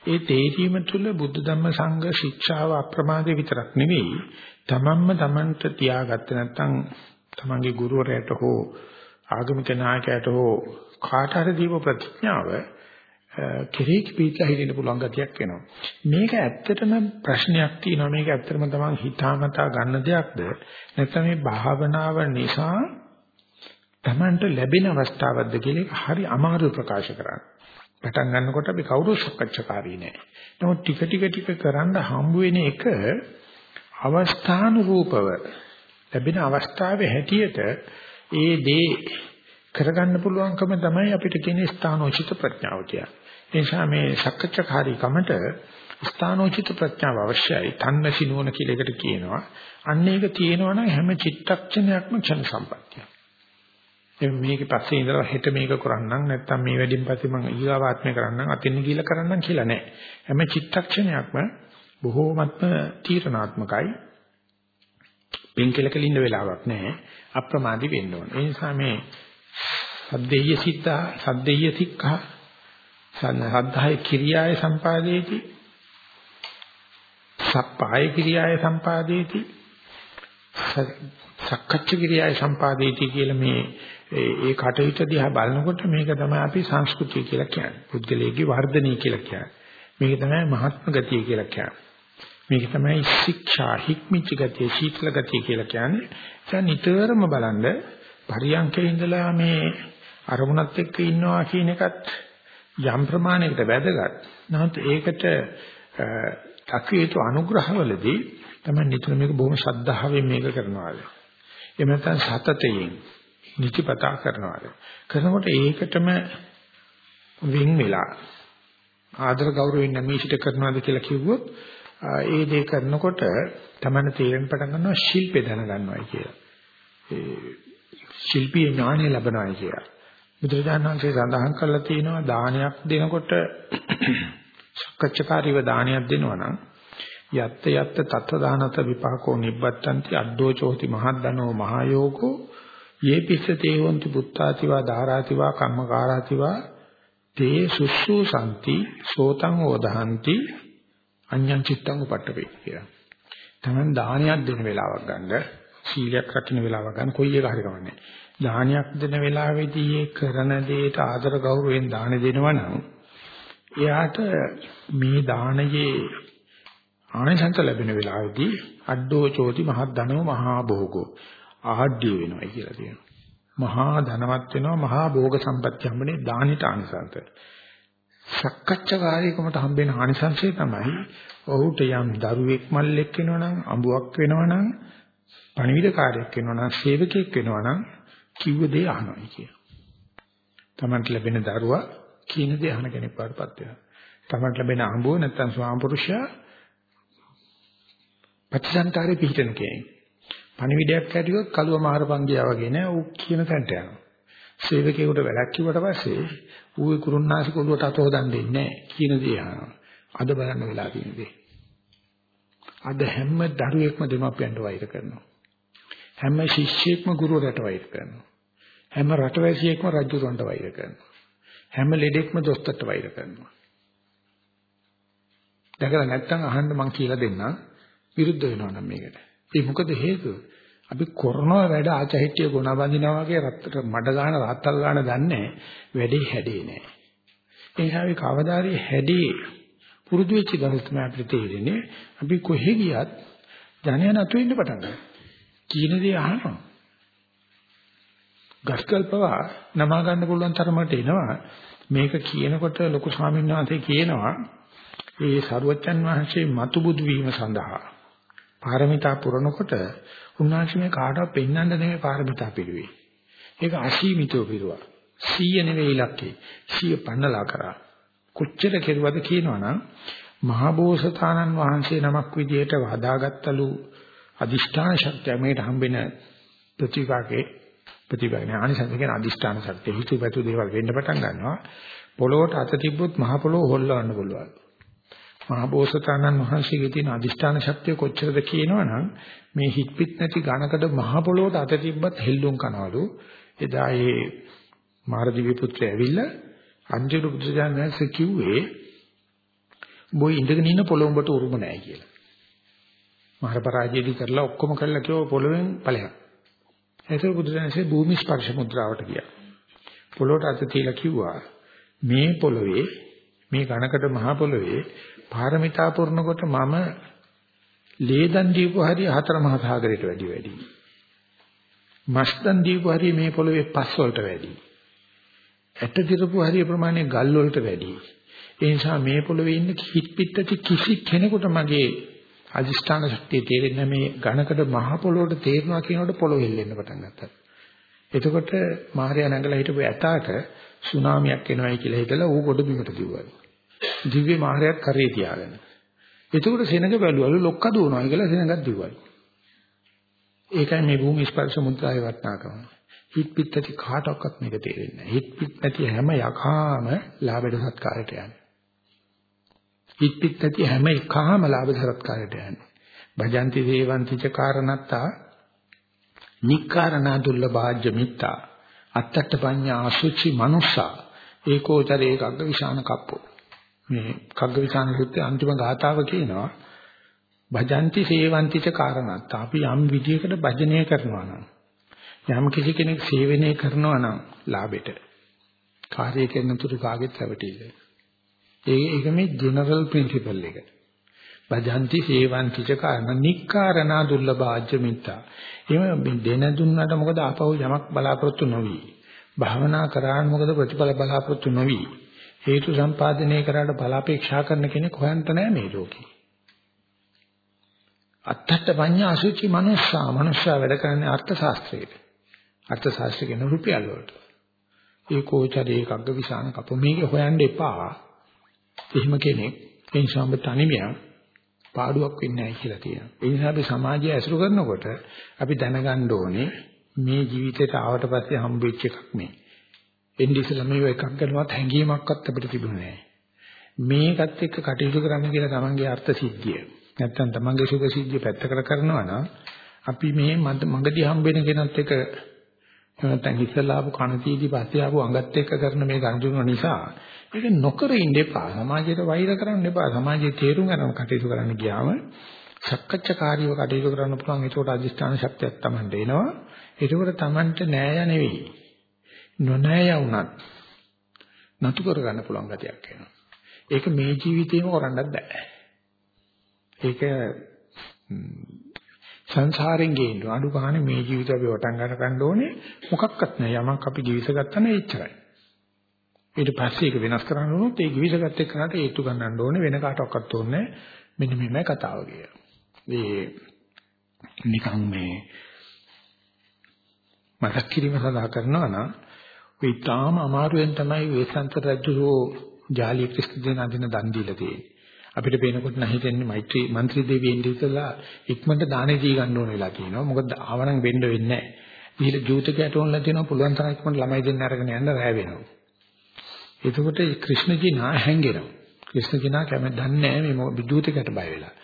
ඒ තේරීම තුළ බුද්ධ ධම්ම සංඝ ශික්ෂාව අප්‍රමාදේ විතරක් නෙවෙයි තමන්ම තමන්ට තියාගත්තේ නැත්නම් තමන්ගේ ගුරුවරයාට හෝ ආගමික නායකයාට හෝ කාට හරි දීප ප්‍රතිඥාව කෙරෙහි පිටලා හිටින්න පුළුවන් ගතියක් වෙනවා. මේක ඇත්තටම ප්‍රශ්නයක් තියෙනවා. මේක ඇත්තටම තමන් හිතාමතා ගන්න දෙයක්ද? නැත්නම් මේ භාවනාව නිසා තමන්ට ලැබෙන අවස්ථාවක්ද කියලා හරි අමාරු ප්‍රකාශ කරන්න. පටන් ගන්නකොට අපි කවුරු සක්කච්ඡාකාරී නෑ. නමුත් ටික ටික ටික කරන්න හම්බ වෙන එක අවස්ථානුරූපව ලැබෙන අවස්ථාවේ හැටියට ඒ දේ කරගන්න පුළුවන්කම තමයි අපිට කියන්නේ ස්ථානෝචිත ප්‍රඥාව කියන්නේ. ඒ නිසා මේ සක්කච්ඡාකාරීකමට ස්ථානෝචිත ප්‍රඥාව අවශ්‍යයි. තන්නසි නුවණ කියලා එකට කියනවා. අන්න ඒක තියෙනවා නම් හැම චිත්තක්ෂණයක්ම ක්ෂණ සම්පත්තිය. එම් මේකේ පස්සේ ඉඳලා හෙට මේක කරන්නම් නැත්නම් මේ වැඩින් පස්සේ මම ඊගාවාත්මය කරන්නම් අතින් ගිහිල්ලා කරන්නම් කියලා නෑ. හැම චිත්තක්ෂණයක්ම බොහෝමත්ම තීරණාත්මකයි. පෙන්කලකල ඉන්න වෙලාවක් නෑ. අප්‍රමාදී වෙන්න ඕන. ඒ නිසා මේ සද්දේය සිතා සද්දේය සික්ඛා සද්ධාය කිරියාය සම්පාදේති සප්පාය කිරියාය සම්පාදේති සක්කච්ඡ කිරියාය සම්පාදේති කියලා මේ ඒ කටයුතු දිහා බලනකොට මේක තමයි අපි සංස්කෘතිය කියලා කියන්නේ. පුද්ගලයේ වර්ධනය කියලා කියන්නේ. මේක තමයි මහත්ම ගතිය කියලා කියන්නේ. මේක තමයි ශික්ෂා හික්මිච්ච ගතිය සීතල ගතිය කියලා කියන්නේ. දැන් නිතරම බලන්න පරියන්කේ ඉඳලා මේ අරමුණත් එක්ක ඉන්නවා කියන එකත් යම් ප්‍රමාණයකට වැදගත්. නමුත් ඒකට අකීතු අනුග්‍රහවලදී තමයි නිතර මේක බොහොම ශ්‍රද්ධාවෙන් මේක කරනවාද. එහෙම නැත්නම් සතතයෙන් නිතිපතා කරනවාද. කරනකොට ඒකටම වින් වෙලා ආදර ගෞරවයෙන් නැමීසිට කරනවාද කියලා කිව්වොත් ඒ දේ කරනකොට තමයි තේරෙන්න පටන් ගන්නවා ශිල්පේ දැන ගන්නවායි කියලා. ඒ ශිල්පීය ඥානය ලැබනවායි කියලා. බුදුරජාණන්සේ සඳහන් කරලා තියෙනවා දානයක් දෙනකොට සක්කච්ඡකාරීව දානයක් දෙනවා නම් යත්ත යත්ත තත්ත දානත විපාකෝ නිබ්බත්තන්ති අද්දෝචෝති මහද්දනෝ මහයෝගෝ යේ පිස්සතේ වොන්ති පුත්තාතිවා ධාරාතිවා කම්මකාරාතිවා තේ සුස්සුසanti සෝතං ඕදහන්ති අඤ්ඤං චිත්තං උපට්ඨපේ කියලා. තමන් දානයක් දෙන වෙලාවක් ගන්න සීලයක් රකින්න වෙලාවක් ගන්න කොයි එක හරි කවන්නේ. දානයක් දෙන වෙලාවේදී ඒ කරන දෙයට ආදර ගෞරවයෙන් දාන දෙනවා නම් එයාට මේ දානයේ ආනිසංස ලැබෙන වෙලාවේදී අඩෝ චෝති මහද්දනෝ මහා භෝගෝ ආඩ්‍ය වෙනවා කියලා කියනවා. මහා ධනවත් වෙනවා මහා භෝග සම්පත්‍ය හම්බෙන්නේ දානිට ආනිසංස. සක්කච්ඡාකාරීකමට හම්බෙන ආනිසංසය තමයි ඔහුට යම් දරුවෙක් මල්ලෙක් වෙනවනම් අඹුවක් වෙනවනම් පණිවිඩකාරයෙක් වෙනවනම් සේවකයෙක් වෙනවනම් කිව්ව දේ අහනවා කියන. Tamanට ලැබෙන දරුවා කියන දේ අහන කෙනෙක් වඩපත් වෙනවා. Tamanට ලැබෙන අඹුව නැත්තම් ස්වාමපුරුෂයා ප්‍රතිසන්තරේ පිහිටන කෙනෙක්. පණිවිඩයක් ඇටියොත් කලුව මාරපන් ගියා වගේ නෑ ඌ කියන තැනට යනවා. සේවකයෙකුට වැඩක් කිව්වට පස්සේ ඌ ඒ කුරුන්නාසි කොළුවට අත හොදන්න දෙන්නේ නෑ කියන දේ අහනවා. අද බලන්න වෙලා තියෙන දේ. අද හැම දරුවෙක්ම දෙමාපියන්ට වෛර කරනවා. හැම ශිෂ්‍යෙක්ම ගුරුවරට වෛර කරනවා. හැම රටවැසියෙක්ම රජුරන්ට වෛර කරනවා. හැම ලෙඩෙක්ම දොස්තරට වෛර කරනවා. දැකලා නැත්තම් අහන්න මං කියලා දෙන්නම් විරුද්ධ වෙනවා නම් මේකට. ඒ මොකද හේතුව? අපි කරනවා වැඩ ආචහිටිය ගුණ බඳිනවා වගේ රත්තට මඩ ගන්න රත්තල් ගන්න දන්නේ වැඩේ හැදේ නෑ. ඒ නිසා අපි කවදාරි හැදේ පුරුදු වෙච්ච දවස් තමයි අපිට තේරෙන්නේ අපි කොහෙ ගියත් ජනයා නතු වෙන්න පටන් ගන්නවා. කියන දේ අහනවා. ගස්කල්පවා නමා ගන්න පුළුවන් තරමට එනවා. මේක කියනකොට ලොකු ස්වාමීන් වහන්සේ කියනවා ඒ සරුවච්චන් වහන්සේ මතු බුදු වීම සඳහා පාරමිතා පුරනකොට උන්වහන්සේ මේ කාටවත් පෙන්වන්න නෙමෙයි පාරමිතා පිළිවේ. ඒක අසීමිතව පිරුවා. 100 නෙවෙයි ඉලක්කේ. 100 පන්නලා කරා. කොච්චර කෙරුවද කියනවනම් මහබෝසතාණන් වහන්සේ නමක් විදියට වදාගත්තලු අදිෂ්ඨාන ශක්තිය මේට හම්බෙන ප්‍රතිපාකේ ප්‍රතිපාකේ ආනිසංස කියන අදිෂ්ඨාන ශක්තිය හිතුවපතු දේවල් වෙන්න පටන් ගන්නවා. පොළොවට අත තිබ්බොත් මහ පොළොව හොල්ලවන්න පුළුවන්. මහබෝසතාණන් වහන්සේගේ තියෙන අදිෂ්ඨාන ශක්තිය කොච්චරද කියනවනම් මේ හිට්පිට නැති ඝනකඩ මහ පොළොවට අත තිබ්බත් හෙල්ලුම් කනවලු එදා ඒ මාරදිවි පුත්‍රය ඇවිල්ලා අංජලු බුදුජානක කිව්වේ බොයි ඉඳගෙන ඉන්න පොළොව උඹට උරුම නැහැ කියලා. මහර පරාජයදී කරලා ඔක්කොම කරලා කිව්ව පොළොවෙන් ඵලයක්. ඒක බුදුජානකසේ භූමි ස්පර්ශ මුද්‍රාවට ගියා. පොළොවට අත තියලා කිව්වා මේ පොළොවේ මේ ඝනකඩ මහ පොළොවේ පාරමිතා පුරනකොට මම ලේදන් දීපු හරිය හතර මහා සාගරයට වැඩි වැඩි. මස්දන් දීපු හරිය මේ පොළොවේ පස් වලට වැඩි. ඇට දිරපු හරිය ප්‍රමාණය ගල් වලට වැඩි. ඒ නිසා මේ පොළොවේ ඉන්න කිත් පිටති කිසි කෙනෙකුට මගේ අදිෂ්ඨාන ශක්තිය තේරෙන්නේ මේ ඝනකඩ මහ පොළොවට තේරෙනවා කියනකොට පොළොව හෙල්ලෙන්න පටන් ගත්තා. එතකොට මාර්යා නැගලා හිටපු ඇතාට සුනාමියක් එනවයි කියලා හිතලා ඌ ගොඩ බිමට දිව්වා. දිව්‍ය මාර්යාත් කරේ තියාගෙන. එතකොට සෙනඟ බැලුවලු ලොක්ක දුවනවා කියලා සෙනඟක් දිව්වලු. ඒකයි මේ භූමි ස්පර්ශ මුද්‍රාවේ වටිනාකම. හිත පිට ඇති කාටවත් මේක තේරෙන්නේ නැහැ. හිත පිට නැති හැම යකාම ලාභයට සත්කාරයට යන්නේ. හිත පිට නැති හැම එකම ලාභ සත්කාරයට යන්නේ. භජନ୍ତି දේවන්ති ච කාරණත්තා නික්කාරණා දුර්ලභාජ්‍ය මිත්තා අත්තට පඤ්ඤා අසුචි මනුස්සා ඒකෝචරේ කග්ග විශාන කප්පෝ මේ කග්ගවිසාන සූත්‍රයේ අන්තිම ගාථාව කියනවා භජନ୍ତି සේවନ୍ତି ච කාරණාත්. අපි යම් විදියකට භජනය කරනවා නම් යම් කිසි කෙනෙක් සේවනය කරනවා නම් ලාභෙට කාර්යය කරන තුරු කාගෙත් රැවටිල්ල. ඒ ඒක මේ ජෙනරල් ප්‍රින්සිපල් එක. භජନ୍ତି සේවନ୍ତି ච කාරණා. නික්කාරණා දුර්ලභාජ්‍ය මිත්තා. එහෙම දෙන දුන්නට මොකද ආපහු යමක් බලාපොරොත්තු නොවි. භාවනා කරාන් මොකද ප්‍රතිඵල බලාපොරොත්තු නොවි. හේතු සම්පාදනය කරාට බලාපේක්ෂා කරන කෙනෙක් හොයන්ට නැහැ මේ ලෝකේ. අත්තට පඤ්ඤා අසුචි මනුස්සා මනුස්සා වැඩ කරන්නේ අර්ථ ශාස්ත්‍රයේ. අර්ථ ශාස්ත්‍රය කියන රුපියල් වලට. ඒකෝචරේ එකග්ග විසාන කප මේක හොයන්න එපා. එහෙම කෙනෙක් ඒ නිසා ඔබ තනිමියක් පාඩුවක් වෙන්නේ නැහැ කියලා තියෙනවා. ඒ නිසා අපි සමාජය ඇසුරු කරනකොට අපි දැනගන්න ඕනේ මේ ජීවිතේට ආවට පස්සේ හම්බෙච්ච එකක් මේ. එන්නේ ඉස්සෙල්ලා මේව එකක් කරනවත් හැංගීමක්වත් අපිට තිබුණේ නැහැ. මේකත් එක්ක කටයුතු කරන්න කියලා තමන්ගේ අර්ථ සිද්ධිය. නැත්තම් තමන්ගේ සුඛ සිද්ධිය පැත්තකට කරනවා නම් අපි මේ මගදී හම්බෙන කෙනත් එක්ක නැත්තම් ඉස්සලා ආපු කණතීදී පස්සේ ආපු අඟත් එක්ක කරන මේ ගනුදෙනු නිසා ඒක නොකර ඉන්න එපා. සමාජයට වෛර කරන්න එපා. සමාජයේ තේරුම් ගන්න කටයුතු කරන්න ගියාම සක්කච්ඡාකාරීව කටයුතු කරන්න පුළුවන් ඒකට අධිෂ්ඨාන ශක්තියක් Tamanට එනවා. ඒකවල Tamanට නෑය නෙවෙයි. නොනෑය වුණත් නතු කර ගන්න පුළුවන් ගතියක් එනවා. ඒක මේ ජීවිතේම කරන්නත් බෑ. ඒක සංසාරෙන් ගේන්න අඩු ගන්න මේ ජීවිතය අපි වටන් ගන්න ගන්න ඕනේ. මොකක්වත් නෑ. යමක් අපි ජීවිත ගත්තා නේ එච්චරයි. ඊට පස්සේ ඒක වෙනස් කරන්න ඕනොත් ඒ ජීවිත ගත්ත එක්කනට හේතු ගන්නන්න ඕනේ. වෙන කාටවත් ඕනේ මෙන්න මේමයි කතාව කියලා. මේ නිකන් මේ මතක් කිරීම සඳහා කරනවා නම් ඒ තාම අමාරුවෙන් තමයි වේසන්ත රජුගේ ජාලිය ක්‍රිස්ති දෙන අදින දන් දීලා තියෙන්නේ අපිට පේනකොට නම් හිතෙන්නේ මෛත්‍රී മന്ത്രി දෙවියන් ඉඳලා ඉක්මනට දානේ දී ගන්න ඕන වෙලා තියෙනවා. මොකද ආවනම් වෙන්න වෙන්නේ නැහැ. දීලා ජූතකයට ඕනලා තියෙනවා පුළුවන් තරම් ඉක්මනට ළමයි දෙන්න අරගෙන යන්න රැ වෙනවා. එතකොට කෘෂ්ණජී නා හැංගෙනවා. කෘෂ්ණජී නා කැම දන්නේ නැහැ මේ ජූතකයට බය වෙලා.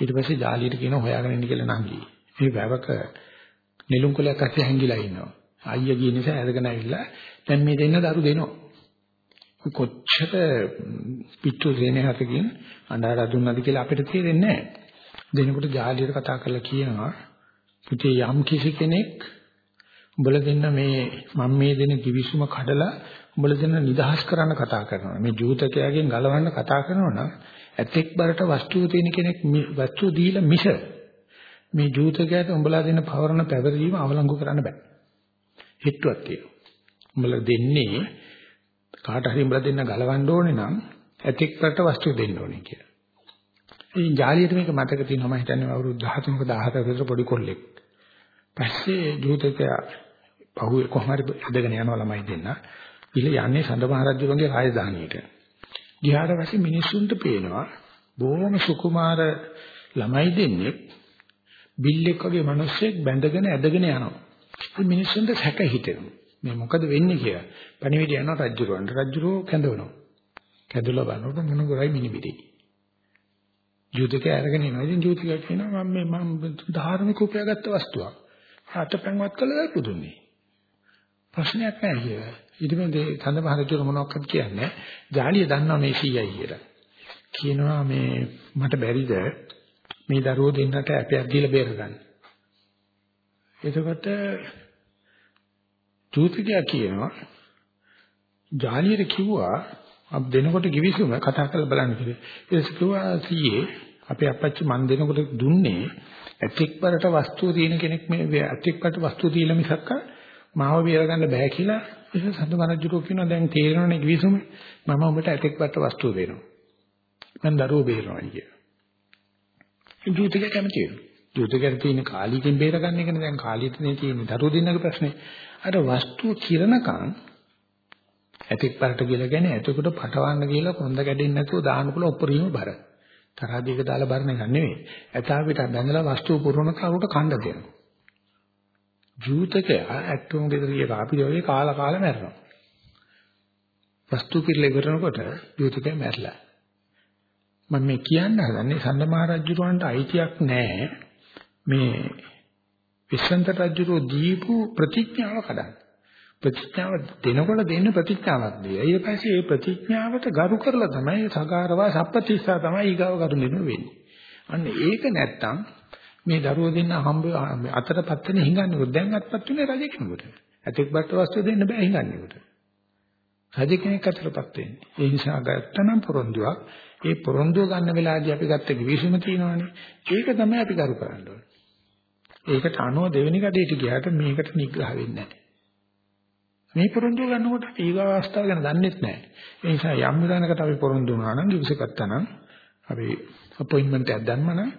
ඊට පස්සේ ජාලියට කියන හොයාගෙන ඉන්න කියලා නංගි. මේ වැවක නෙළුම් කොලයක් අස්සේ හැංගිලා ඉන්නවා. අයියා ගිය නිසා ඇදගෙන ඇවිල්ලා දැන් මේ දෙන්න දරු දෙනවා. කොච්චර පිටු දෙනහතකින් අඬා දුන්නද කියලා අපිට තේරෙන්නේ නැහැ. දෙනකොට ජාලියට කතා කරලා කියනවා පුතේ යම් කිසි කෙනෙක් උඹලා දෙන්න මේ මම මේ දෙන කිවිසුම කඩලා උඹලා දෙන්න නිදහස් කරන්න කතා කරනවා. මේ ජූතකයාගෙන් ගලවන්න කතා කරනවා නම් ඇතෙක් බරට වස්තුව තියෙන කෙනෙක් වස්තුව දීලා මිස මේ ජූතකයාට උඹලා දෙන පවරන පැවරීම අවලංගු කරන්න බෑ. හිටුවක් තියෙනවා. උඹලා දෙන්නේ කාට හරි උඹලා දෙන්න ගලවන්න ඕනේ නම් ඇතෙක් වලට වස්තු දෙන්න ඕනේ කියලා. ඉතින් ජාලියට මේක මතක තියෙනවා මම හිතන්නේ අවුරුදු 13ක 14ක විතර පොඩි කොල්ලෙක්. පස්සේ ජූතකයා පහුවේ කොහොම හරි ඇදගෙන යනවා ළමයි දෙන්න. ඉල යන්නේ සඳමහරජුගේ රාජධානියට. ගියාට පස්සේ මිනිස්සුන්ට පේනවා බොහොම සුකුමාර ළමයි දෙන්නේ බිල්ලෙක් වගේ මිනිස්සෙක් බැඳගෙන ඇදගෙන යනවා. ඉතින් මිනිස්සුන්ට සැක හිතෙනවා. මේ මොකද වෙන්නේ කියලා. පණිවිඩය යනවා රජුරවන්ට. රජුරෝ කැඳවනවා. කැඳවලා බලනකොට මොන කරයි මිනිබිරි. ජූතික අරගෙන එනවා. ඉතින් ජූතික කියනවා මම මේ මම ධාර්මික උපයාගත්ත වස්තුවක්. අතපැන්වත් කළා පුදුන්නේ. ප්‍රශ්නයක් නැහැ කියලා. ඊට පස්සේ තඳ මහරජුර මොනවක්වත් කියන්නේ ජාලිය දන්නවා මේ සීයයි කියලා. කියනවා මේ මට බැරිද මේ දරුවෝ දෙන්නට ඇපයක් දීලා බේරගන්න. එතකොට චූතිකයා කියනවා ජාලියට කිව්වා අප දෙනකොට කිවිසුම කතා කරලා බලන්න කියලා. ඊට කිව්වා සීයේ අපේ අපච්චි මන් දෙනකොට දුන්නේ ඇතික් බරට වස්තුව තියෙන කෙනෙක් මේ ඇතික් බරට වස්තුව දීලා මිසක්ක මාව බේරගන්න බෑ කියලා ඒක සඳ මනජුකෝ කියනවා දැන් තේරෙනවනේ කිවිසුම මම ඔබට ඇතික් බරට වස්තුව දෙනවා. මම දරුවෝ බේරනවා කියලා. ජූතික කැමති වෙනවා. ජූතිකයට තියෙන කාලීකින් බේරගන්න එකනේ දැන් කාලීතනේ තියෙන දරුවෝ දෙන්නගේ ප්‍රශ්නේ. අර වස්තුව කිරණකම් ඇතික් පරට කියලා කියන්නේ එතකොට පටවන්න කියලා කොන්ද කැඩෙන්නේ නැතුව දාන්න පුළුවන් උපරිම බර. තරහදීක දාලා බරන එක නෙවෙයි. ඇතා පිට බැඳලා වස්තුව පුරවන කරුට කණ්ඩ දෙනවා. ජූතකයා ඇක්ටෝම් ගෙදරිය කාපිය වගේ කාලා කාලා මැරෙනවා. වස්තු කිරලා ඉවරනකොට ජූතකයා මැරලා. මම මේ කියන්න හදන්නේ සඳ මහ රජුරවන්ට අයිතියක් නැහැ මේ විශ්වන්ත රජුරෝ දීපු ප්‍රතිඥාව කඩන්න. ප්‍රතිඥාව දෙනකොට දෙන්න ප්‍රතිඥාවක් දෙයි. ඊට පස්සේ මේ ප්‍රතිඥාවට ගරු කරලා තමයි සගාරවා සප්පතිස්සා තමයි ඊගාව කරුණ දෙන්න වෙන්නේ. අන්න ඒක නැත්තම් මේ දරුවෝ දෙන්න හම්බ අතරපත් වෙන හිඟන්නේ දැන් අත්පත් වෙන්නේ රජ කෙනෙකුට. ඇතෙක් බට්ට වස්තු දෙන්න බෑ හිඟන්නේකට. රජ කෙනෙක් අතරපත් වෙන්නේ. ඒ නිසා ගත්තනම් පොරොන්දුවක්. ඒ පොරොන්දුව ගන්න වෙලාවදී අපි ගත්ත කිවිසුම තියෙනවානේ. ඒක තමයි අපි කරු කරන්න ඕනේ. ඒකට අනුව දෙවෙනි කඩේට ගියාට මේකට නිග්‍රහ වෙන්නේ නැහැ. මේ පොරොන්දු ගන්නකොට ඊගා අවස්ථාව ගැන දන්නෙත් නැහැ. ඒ නිසා යම් විධානකට අපි පොරොන්දු වුණා නම් ඉවසගත්තා නම් අපි අපොයින්ට්මන්ට් එකක් දැම්ම නම්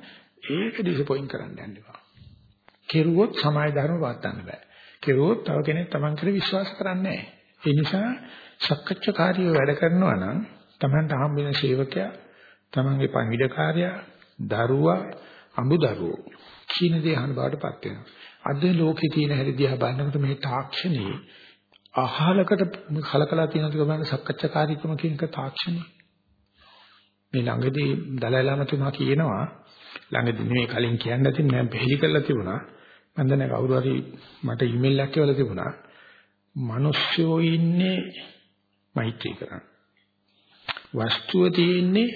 ඒක ඩිසපොයින්ට් කරන්න යන්න එපා. කෙරුවොත් සමාය ධර්ම වාත්තන්න බෑ. කෙරුවොත් තව කෙනෙක් Taman කෙරේ විශ්වාස කරන්නේ නැහැ. ඒ නිසා සක්කච්ඡාකාරීව වැඩ කරනවා නම් Tamanට හම් වෙන සේවකයා, Tamanගේ පණිවිඩකාරයා, දරුවා, අඹ දරුවෝ කියන දේ අහන බාටපත් වෙනවා. අද ලෝකේ තියෙන හැටි දිහා බලනකොට මේ තාක්ෂණයේ අහලකට කලකලා තියෙන දේ බලන්න සක්කච්ඡාකාරීකම කියන එක තාක්ෂණය. මේ ළඟදී දලයි ලාමතුමා කියනවා ළඟදී නෙමෙයි කලින් කියන්න ඇති මම පිළි කරලා තිබුණා. මම දැන් කවුරු හරි මට ඊමේල් එකක් කියලා තිබුණා. මිනිස්සුෝ ඉන්නේ මෛත්‍රී කරන්න. වස්තුව තියෙන්නේ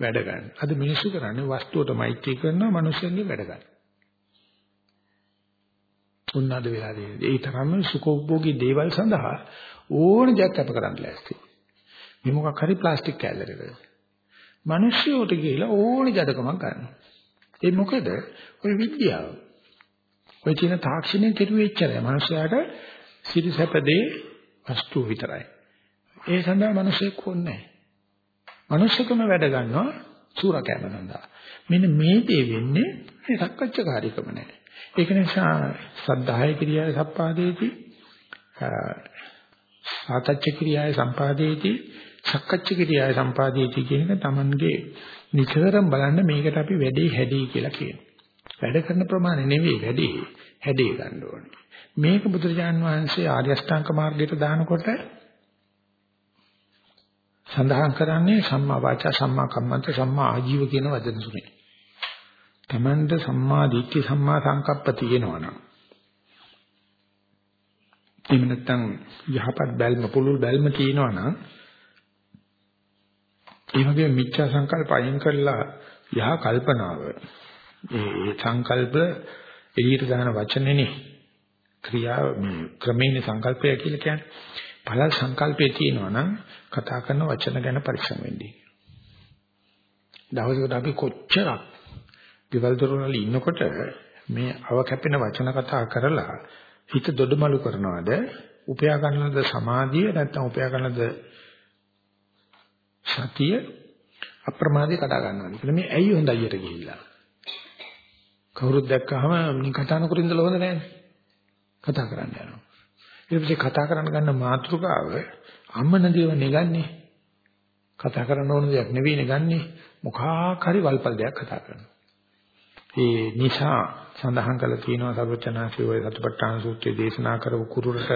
වැඩ ගන්න. අද මිනිස්සු කරන්නේ වස්තුවට මෛත්‍රී කරනවා මිනිස්සුන්ගේ වැඩ ගන්න. උන්නද වෙලා තියෙන්නේ. ඒ තරම්ම සුඛෝපභෝගී දේවල් සඳහා ඕන දෙයක් අප කරන්න ලෑස්ති. මේ මොකක් හරි ප්ලාස්ටික් කෑල්ලකට. මිනිස්සුන්ට ගිහිලා ඕන ජඩකමක් ගන්නවා. ඒ මොකද? ඔය විද්‍යාව. ඔය කියන තාක්ෂණය කෙරුවේ එච්චරයි. මිනිස්සයාට සිරිසැපදේ වස්තු විතරයි. ඒ සඳහා මිනිස්සෙක් ඕනේ නැහැ. මනුස්සකම වැඩ ගන්නවා සූරකෑම සඳහා. මෙන්න මේ දේ වෙන්නේ මේ සක්කච්ඡාකාරීකම නැහැ. ඒක නිසා සද්ධාය ක්‍රියාවේ සම්පාදේති සාතච්ච ක්‍රියාවේ සම්පාදේති සක්කච්ඡ ක්‍රියාවේ සම්පාදේති කියන එක Tamanගේ නිතරම බලන්න මේකට අපි වැඩේ හැදී කියලා කියනවා. වැඩ කරන ප්‍රමාණය නෙවෙයි වැඩේ හැදී ගන්න ඕනේ. මේක බුදුරජාන් වහන්සේ ආර්ය අෂ්ටාංග මාර්ගයට දානකොට සඳහන් කරන්නේ සම්මා වාචා සම්මා කම්මන්ත සම්මා ආජීව කියන වචන තුනේ. Tamanda සම්මා දිට්ඨි සම්මා සංකප්ප තියෙනවා නම්. එහෙම නැත්නම් යහපත් බැල්ම පුළුල් බැල්ම තියෙනවා නම් ඒ වගේ මිච්ඡා සංකල්ප අයින් කරලා යහ කල්පනාව. ඒ සංකල්ප එළියට දාන වචනේනේ ක්‍රියාව ක්‍රමේන සංකල්පය කියලා කියන්නේ. පළ සංකල්පේ තියෙනවා නම් කතා කරන වචන ගැන පරිස්සම් වෙන්නේ. දවසකට අපි කොච්චරක් ගෙවල් දොරවල් ඉන්නකොට මේ අව කැපෙන වචන කතා කරලා හිත දොඩමලු කරනවද? උපයා ගන්නද සමාධිය? නැත්නම් උපයා ගන්නද සතිය? අප්‍රමාදේ කඩා ගන්නවද කියලා. මේ ඇයි හොඳයියට ගිහිල්ලා? කවුරුත් දැක්කහම මේ කතා නොකර ඉඳලා හොඳ නැහැ කතා කරන්න යනවා. ඊට පස්සේ කතා කරන්න ගන්න මාතෘකාව අම්මන දේව නෙගන්නේ. කතා කරන්න ඕන දෙයක් නෙවෙයි නෙගන්නේ. මොකක් හරි වල්පල් දෙයක් කතා කරනවා. ඒ නිසා සඳහන් කරලා තියෙනවා සර්වචනාසී ඔය සතුපට්ඨාන සූත්‍රයේ දේශනා කරපු කුරුරට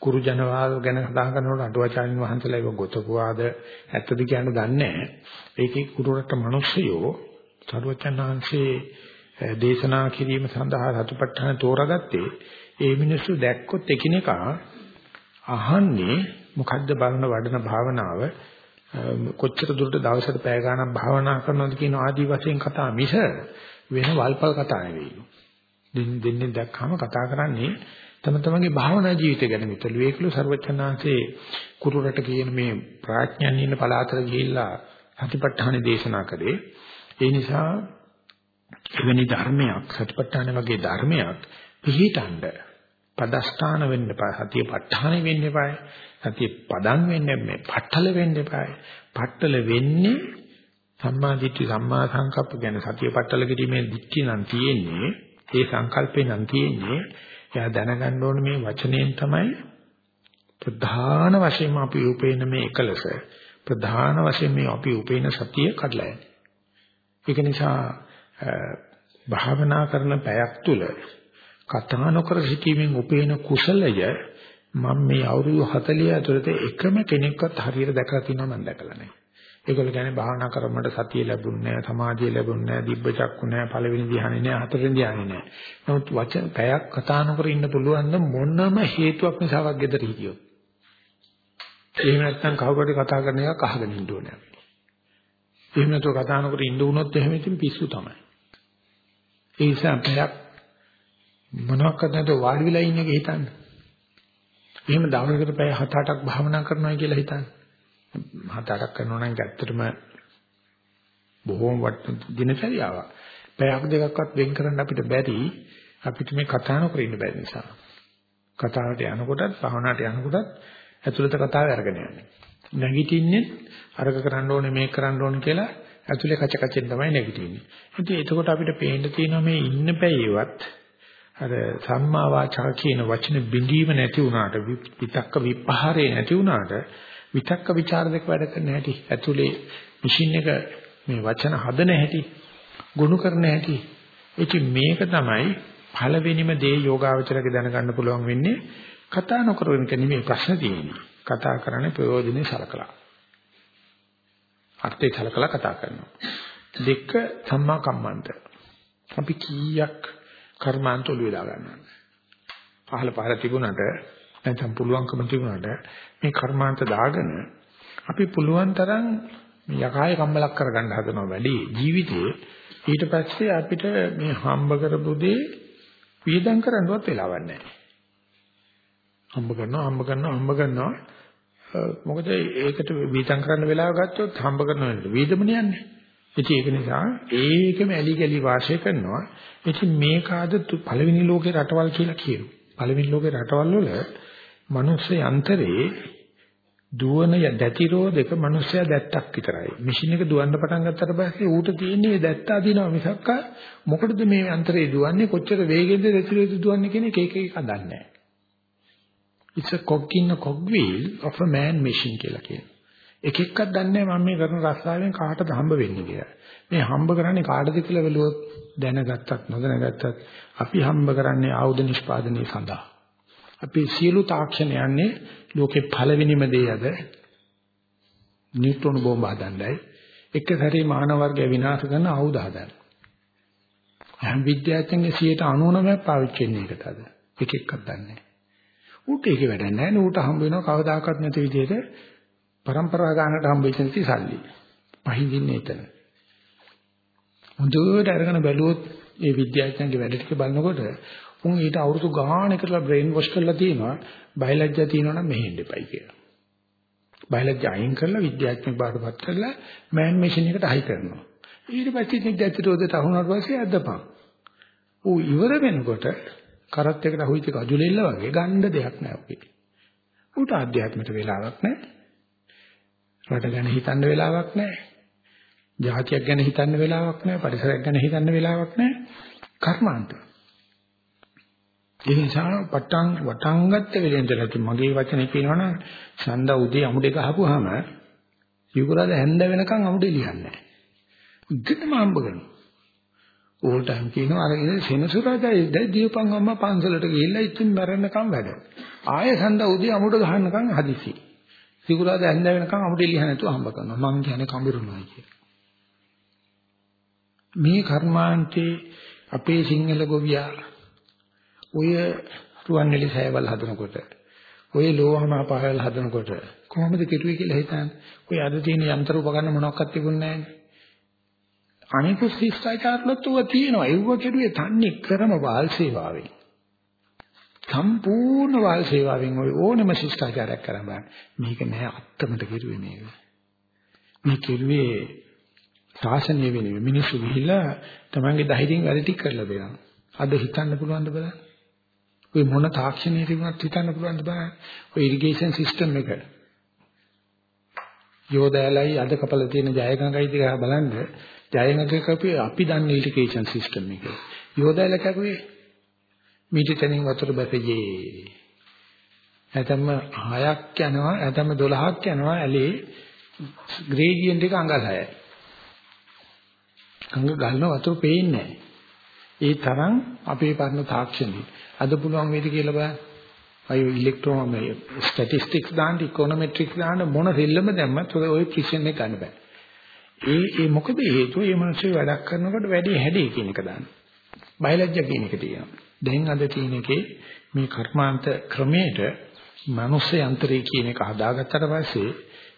කුරු ජනවාද ගැන සඳහන් කරනකොට අටුවාචාර්යින් වහන්සේලා ඒක ගොතකුවාද ඇත්තද කියන්න දන්නේ නැහැ. ඒකේ කුරුරට මිනිස්සුયો සර්වචනාංශේ දේශනා කිරීම සඳහා සතුපට්ඨාන තෝරාගත්තේ ඒ මිනිස්සු දැක්කොත් එකිනෙකා අහන්නේ මොකද්ද බලන වඩන භාවනාව කොච්චර දුරට දවසට පැය ගණන් භාවනා කරනවද කියන ආදි වශයෙන් කතා මිස වෙන වල්පල් කතා නෙවෙයි. දින් දින්නේ දැක්කම කතා කරන්නේ තම තමන්ගේ භාවනා ජීවිතය ගැන විතරලු ඒකළු ਸਰවචනාංශේ කුරුරට කියන මේ ප්‍රඥාන් ඉන්න පළාතට ගිහිල්ලා සතිපට්ඨාන දේශනා කළේ. ඒ නිසා එවැනි ධර්මයක් සතිපට්ඨාන වගේ ධර්මයක් පිළිටඬ පදස්ථාන වෙන්න එපා. සතිය ප ဋ ාණි වෙන්න එපා සතිය පදන් වෙන්න මේ පట్టල වෙන්න එපා පట్టල වෙන්නේ සම්මා දිට්ඨි සම්මා සංකප්ප ගැන සතිය පట్టල කිරීමේ දිට්ඨි නම් තියෙන්නේ. ඒ සංකල්පේ නම් තියෙන්නේ. එයා දැනගන්න ඕනේ මේ වචනයෙන් තමයි ප්‍රධාන වශයෙන්ම අපි උපේන මේ එකලස ප්‍රධාන වශයෙන් මේ අපි උපේන සතිය කඩලා යන්නේ. ඒක නිසා භාවනා කරන පැයක් තුල කතා නොකර සිටීමෙන් උපේන කුසලය මම මේ අවුරුදු 40 ඇතුළත එකම කෙනෙක්වත් හරියට දැකලා තියෙනවා මම දැකලා නැහැ. ඒගොල්ලෝ කියන්නේ භාවනා කරමුට සතිය ලැබුණේ නැහැ, සමාධිය ලැබුණේ නැහැ, දිබ්බ චක්කු නැහැ, පළවෙනි ධ්‍යානෙ නැහැ, හතරවෙනි ධ්‍යානෙ නැහැ. නමුත් වචන පැයක් කතා නොකර ඉන්න පුළුවන් නම් මොනම හේතුවක් නිසාවක් gedara හිටියොත්. එහෙම නැත්නම් කවුරුහරි කතා කරන එකක් අහගෙන ඉන්න ඕනේ අපි. එහෙම නැතුව කතා නොකර ඉන්න වුණොත් එහෙම ඉතින් පිස්සු තමයි. ඒ නිසා පැයක් මොනවාක්වත් නැතුව වාඩි වෙලා ඉන්න එක හිතන්න. එහෙම දවසකට පැය 7-8ක් භාවනා කරනවා කියලා හිතන්න. 7-8ක් කරනවා නම් ඇත්තටම බොහෝම වට දිනචරියාවක්. පැයක් දෙකක්වත් වෙන් කරන්න අපිට බැරි අපිට මේ කතා නොකර ඉන්න බැරි නිසා. කතාවට යනකොටත් භාවනාවට යනකොටත් ඇතුළත කතාව අරගෙන යන්නේ. නැගිටින්නේ අරක කරන්න ඕනේ මේක කරන්න ඕනේ කියලා ඇතුලේ කච කචෙන් තමයි නැගිටින්නේ. ඉතින් එතකොට අපිට පේන්න තියෙනවා මේ ඉන්න පැයේවත් අර සම්මා වාචා කියන වචන බිඳීම නැති වුණාට විතක්ක විපහාරේ නැති වුණාට විතක්ක ਵਿਚාර දෙක වැඩ කරන හැටි ඇතුලේ මැෂින් එක මේ වචන හදන හැටි ගොනු කරන හැටි ඉතින් මේක තමයි පළවෙනිම දේ යෝගාවචරක දැනගන්න පුළුවන් වෙන්නේ කතා නොකරන එක නෙමෙයි ප්‍රශ්න තියෙන්නේ. කතා කරන්නේ ප්‍රයෝජනේ සලකලා. අර්ථය සලකලා කතා කරනවා. දෙක සම්මා කම්මන්ත. අපි කීයක් කර්මාන්ත ඔළුවේ දාගන්නවා. පහල පහල තිබුණාට නැත්නම් පුළුවන්කම තිබුණාට මේ කර්මාන්ත දාගෙන අපි පුළුවන් තරම් යකාය කම්මලක් කරගන්න හදනවා වැඩි ජීවිතේ ඊට පස්සේ අපිට මේ හම්බ කරපු දේ වියදම් කරන්නවත් වෙලාවක් නැහැ. හම්බ කරනවා හම්බ කරනවා හම්බ කරනවා මොකද ඒකට වියදම් කරන්න වෙලාව ගත්තොත් හම්බ කරනවට වියදමනේ යන්නේ. ඉතින් ඒක නිසා ඒකම ඇලි ගලි වාසය කරනවා. ඉතින් මේක ආද පළවෙනි ලෝකේ රටවල් කියලා කියනවා. පළවෙනි ලෝකේ රටවල් වල මනුස්ස යන්ත්‍රේ දුවන දැතිරෝධක මිනිස්සයා දැත්තක් විතරයි. මැෂින් එක දුවන්න පටන් ගත්තට පස්සේ ඌට තියෙන්නේ දැත්තා දිනවා මිසක් මොකටද මේ අන්තරේ දුවන්නේ කොච්චර වේගෙන්ද දැතිරෝධ දුවන්නේ කියන එක එක එක දන්නේ නැහැ. It's a cog in a cog wheel of a man machine කියලා කියනවා. එක එකක් දන්නේ මම මේ කරන රස්සාවෙන් කාටද හම්බ වෙන්නේ කියලා. මේ හම්බ කරන්නේ කාටද කියලා බැලුවොත් දැනගත්තත් නොදැනගත්තත් අපි හම්බ කරන්නේ ආයුධ නිෂ්පාදනය සඳහා. අපි සියලු තාක්ෂණ යන්නේ ලෝකේ පළවෙනිම දේ අද නියුට්‍රෝන බෝම්බ හදන්නයි එක සැරේ මානව වර්ගය විනාශ කරන ආයුධ හදන්න. හැම විද්‍යාඥයන්ගේ 99ක් පාවිච්චි වෙන්නේ ඒකට අද. එක එකක් දන්නේ. ඌට ඒක වැඩක් නැහැ නේ ඌට හම්බ වෙනවා කවදාකවත් නැති විදිහට પરම්පරා ගන්නට හම්බෙච්ච නැති සල්ලි. පහින්දින්නේ එතන. හොඳට අරගෙන බැලුවොත් මේ විද්‍යාඥයන්ගේ වැඩ ටික බලනකොට උන් ඊට අවුරුදු ගානකටලා බ්‍රේන් වොෂ් කරලා තියෙනවා බයලජ්ජා තියෙනවා නම් මෙහෙන්න එපයි කියලා. බයලජ්ජා අයින් කරලා විද්‍යාත්මක බාටපත් කරලා මෑන් මැෂින් එකට හයි කරනවා. ඊට පස්සේ ඉතින් ගැතිරෝදට අහුණාට පස්සේ අද්දපන්. ඌ ඉවර වෙනකොට කරත් එකට අහුවිච්ච කජුලෙල්ල වගේ ගන්න දෙයක් නැහැ ඔකේ. ඌට ආධ්‍යාත්මයට වෙලාවක් නැහැ. රට ගැන හිතන්න වෙලාවක් නැහැ. ජාතියක් ගැන හිතන්න වෙලාවක් නැහැ. පරිසරයක් ගැන හිතන්න වෙලාවක් නැහැ. කර්මාන්තය. ඒ නිසා පටන් වටන් ගත්ත වෙලෙන්දලා මගේ වචනේ කියනවනම් සඳ උදේ අමුඩේ ගහපුවාම යුගරාද හැන්ද වෙනකන් අමුඩේ ලියන්නේ නැහැ. උද්දටම හම්බ කරනවා. ඕල් ටයිම් කියනවා අර ඉතින් සෙනසුරාදා දීපන් අම්මා පන්සලට ගිහිල්ලා ඉතින් මැරෙන්නකම් වැඩ. ආයෙ සඳ උදේ අමුඩ ගහන්නකම් හදිසි. සිකුරාදා හැන්ද වෙනකන් අමුඩේ ලියන්න නැතුව හම්බ කරනවා. මං කියන්නේ කඹරුණා කියලා. මේ කර්මාන්තේ අපේ සිංහල ගොවියා ඔය රුවන්වැලි සෑවල් හදනකොට ඔය ලෝහම පායල් හදනකොට කොහොමද කෙරුවේ කියලා හිතන්නේ. ඔය අද තියෙන යන්ත්‍ර උපකරණ මොනවක්වත් තිබුණේ නැහැ. අනිකුත් ශිෂ්ටාචාරලත් උව තියෙනවා. ඒව කෙරුවේ තන්නේ ක්‍රම වාල් සේවාවෙන්. සම්පූර්ණ වාල් සේවාවෙන් ඔය ඕනම ශිෂ්ටාචාරයක් කරන් බලන්න. මේක නෑ අත්තමට කෙරුවේ මේක. මේ කෙරුවේ ශාසනය වෙනුවෙන් මිනිස්සු ගිහිල්ලා තමන්ගේ ධෛර්යයෙන් වැඩ ටික කරලා දෙනවා. අද හිතන්න පුළුවන්ද බලන්න. ඔය මොන තාක්ෂණයේ තිබුණත් හිතන්න පුළුවන් බලන්න. ඔය ඉරිගේෂන් සිස්ටම් එක. යෝදෑලයි අද කපලා තියෙන ජයගංගයි දිහා බලන්න ජයගංගක කපේ අපි දන්න ඉරිගේෂන් සිස්ටම් එක. යෝදෑල කපුවේ මීට තනින් වතුර බැසෙජේ. නැතම 6ක් යනවා නැතම 12ක් යනවා ඇලේ ග්‍රේඩියන්ට් එක අඟල් 6යි. අඟ ගන්න වතුර පේන්නේ නැහැ. ඒ තරම් අපේ පරණ තාක්ෂණي. අද පුළුවන් වේද කියලා බලන්න. අය ඉලෙක්ට්‍රෝන ස්ටැටිස්ටික්ස් දාන්න ඉකොනොමෙට්‍රික්ස් දාන්න මොන දෙල්ලම දැම්මත් ඔය ප්‍රිසිෂන් එක ගන්න බෑ. ඒ ඒ මොකද හේතුව මේ මිනිස්සු වැඩක් කරනකොට වැඩි හැඩේ කියන එක දාන්න. බයලජ්ජා කියන එක තියෙනවා. දැන් අද තියෙන එකේ මේ කර්මාන්ත ක්‍රමයට මනුස්ස යන්ත්‍රය කියන එක හදාගත්තට පස්සේ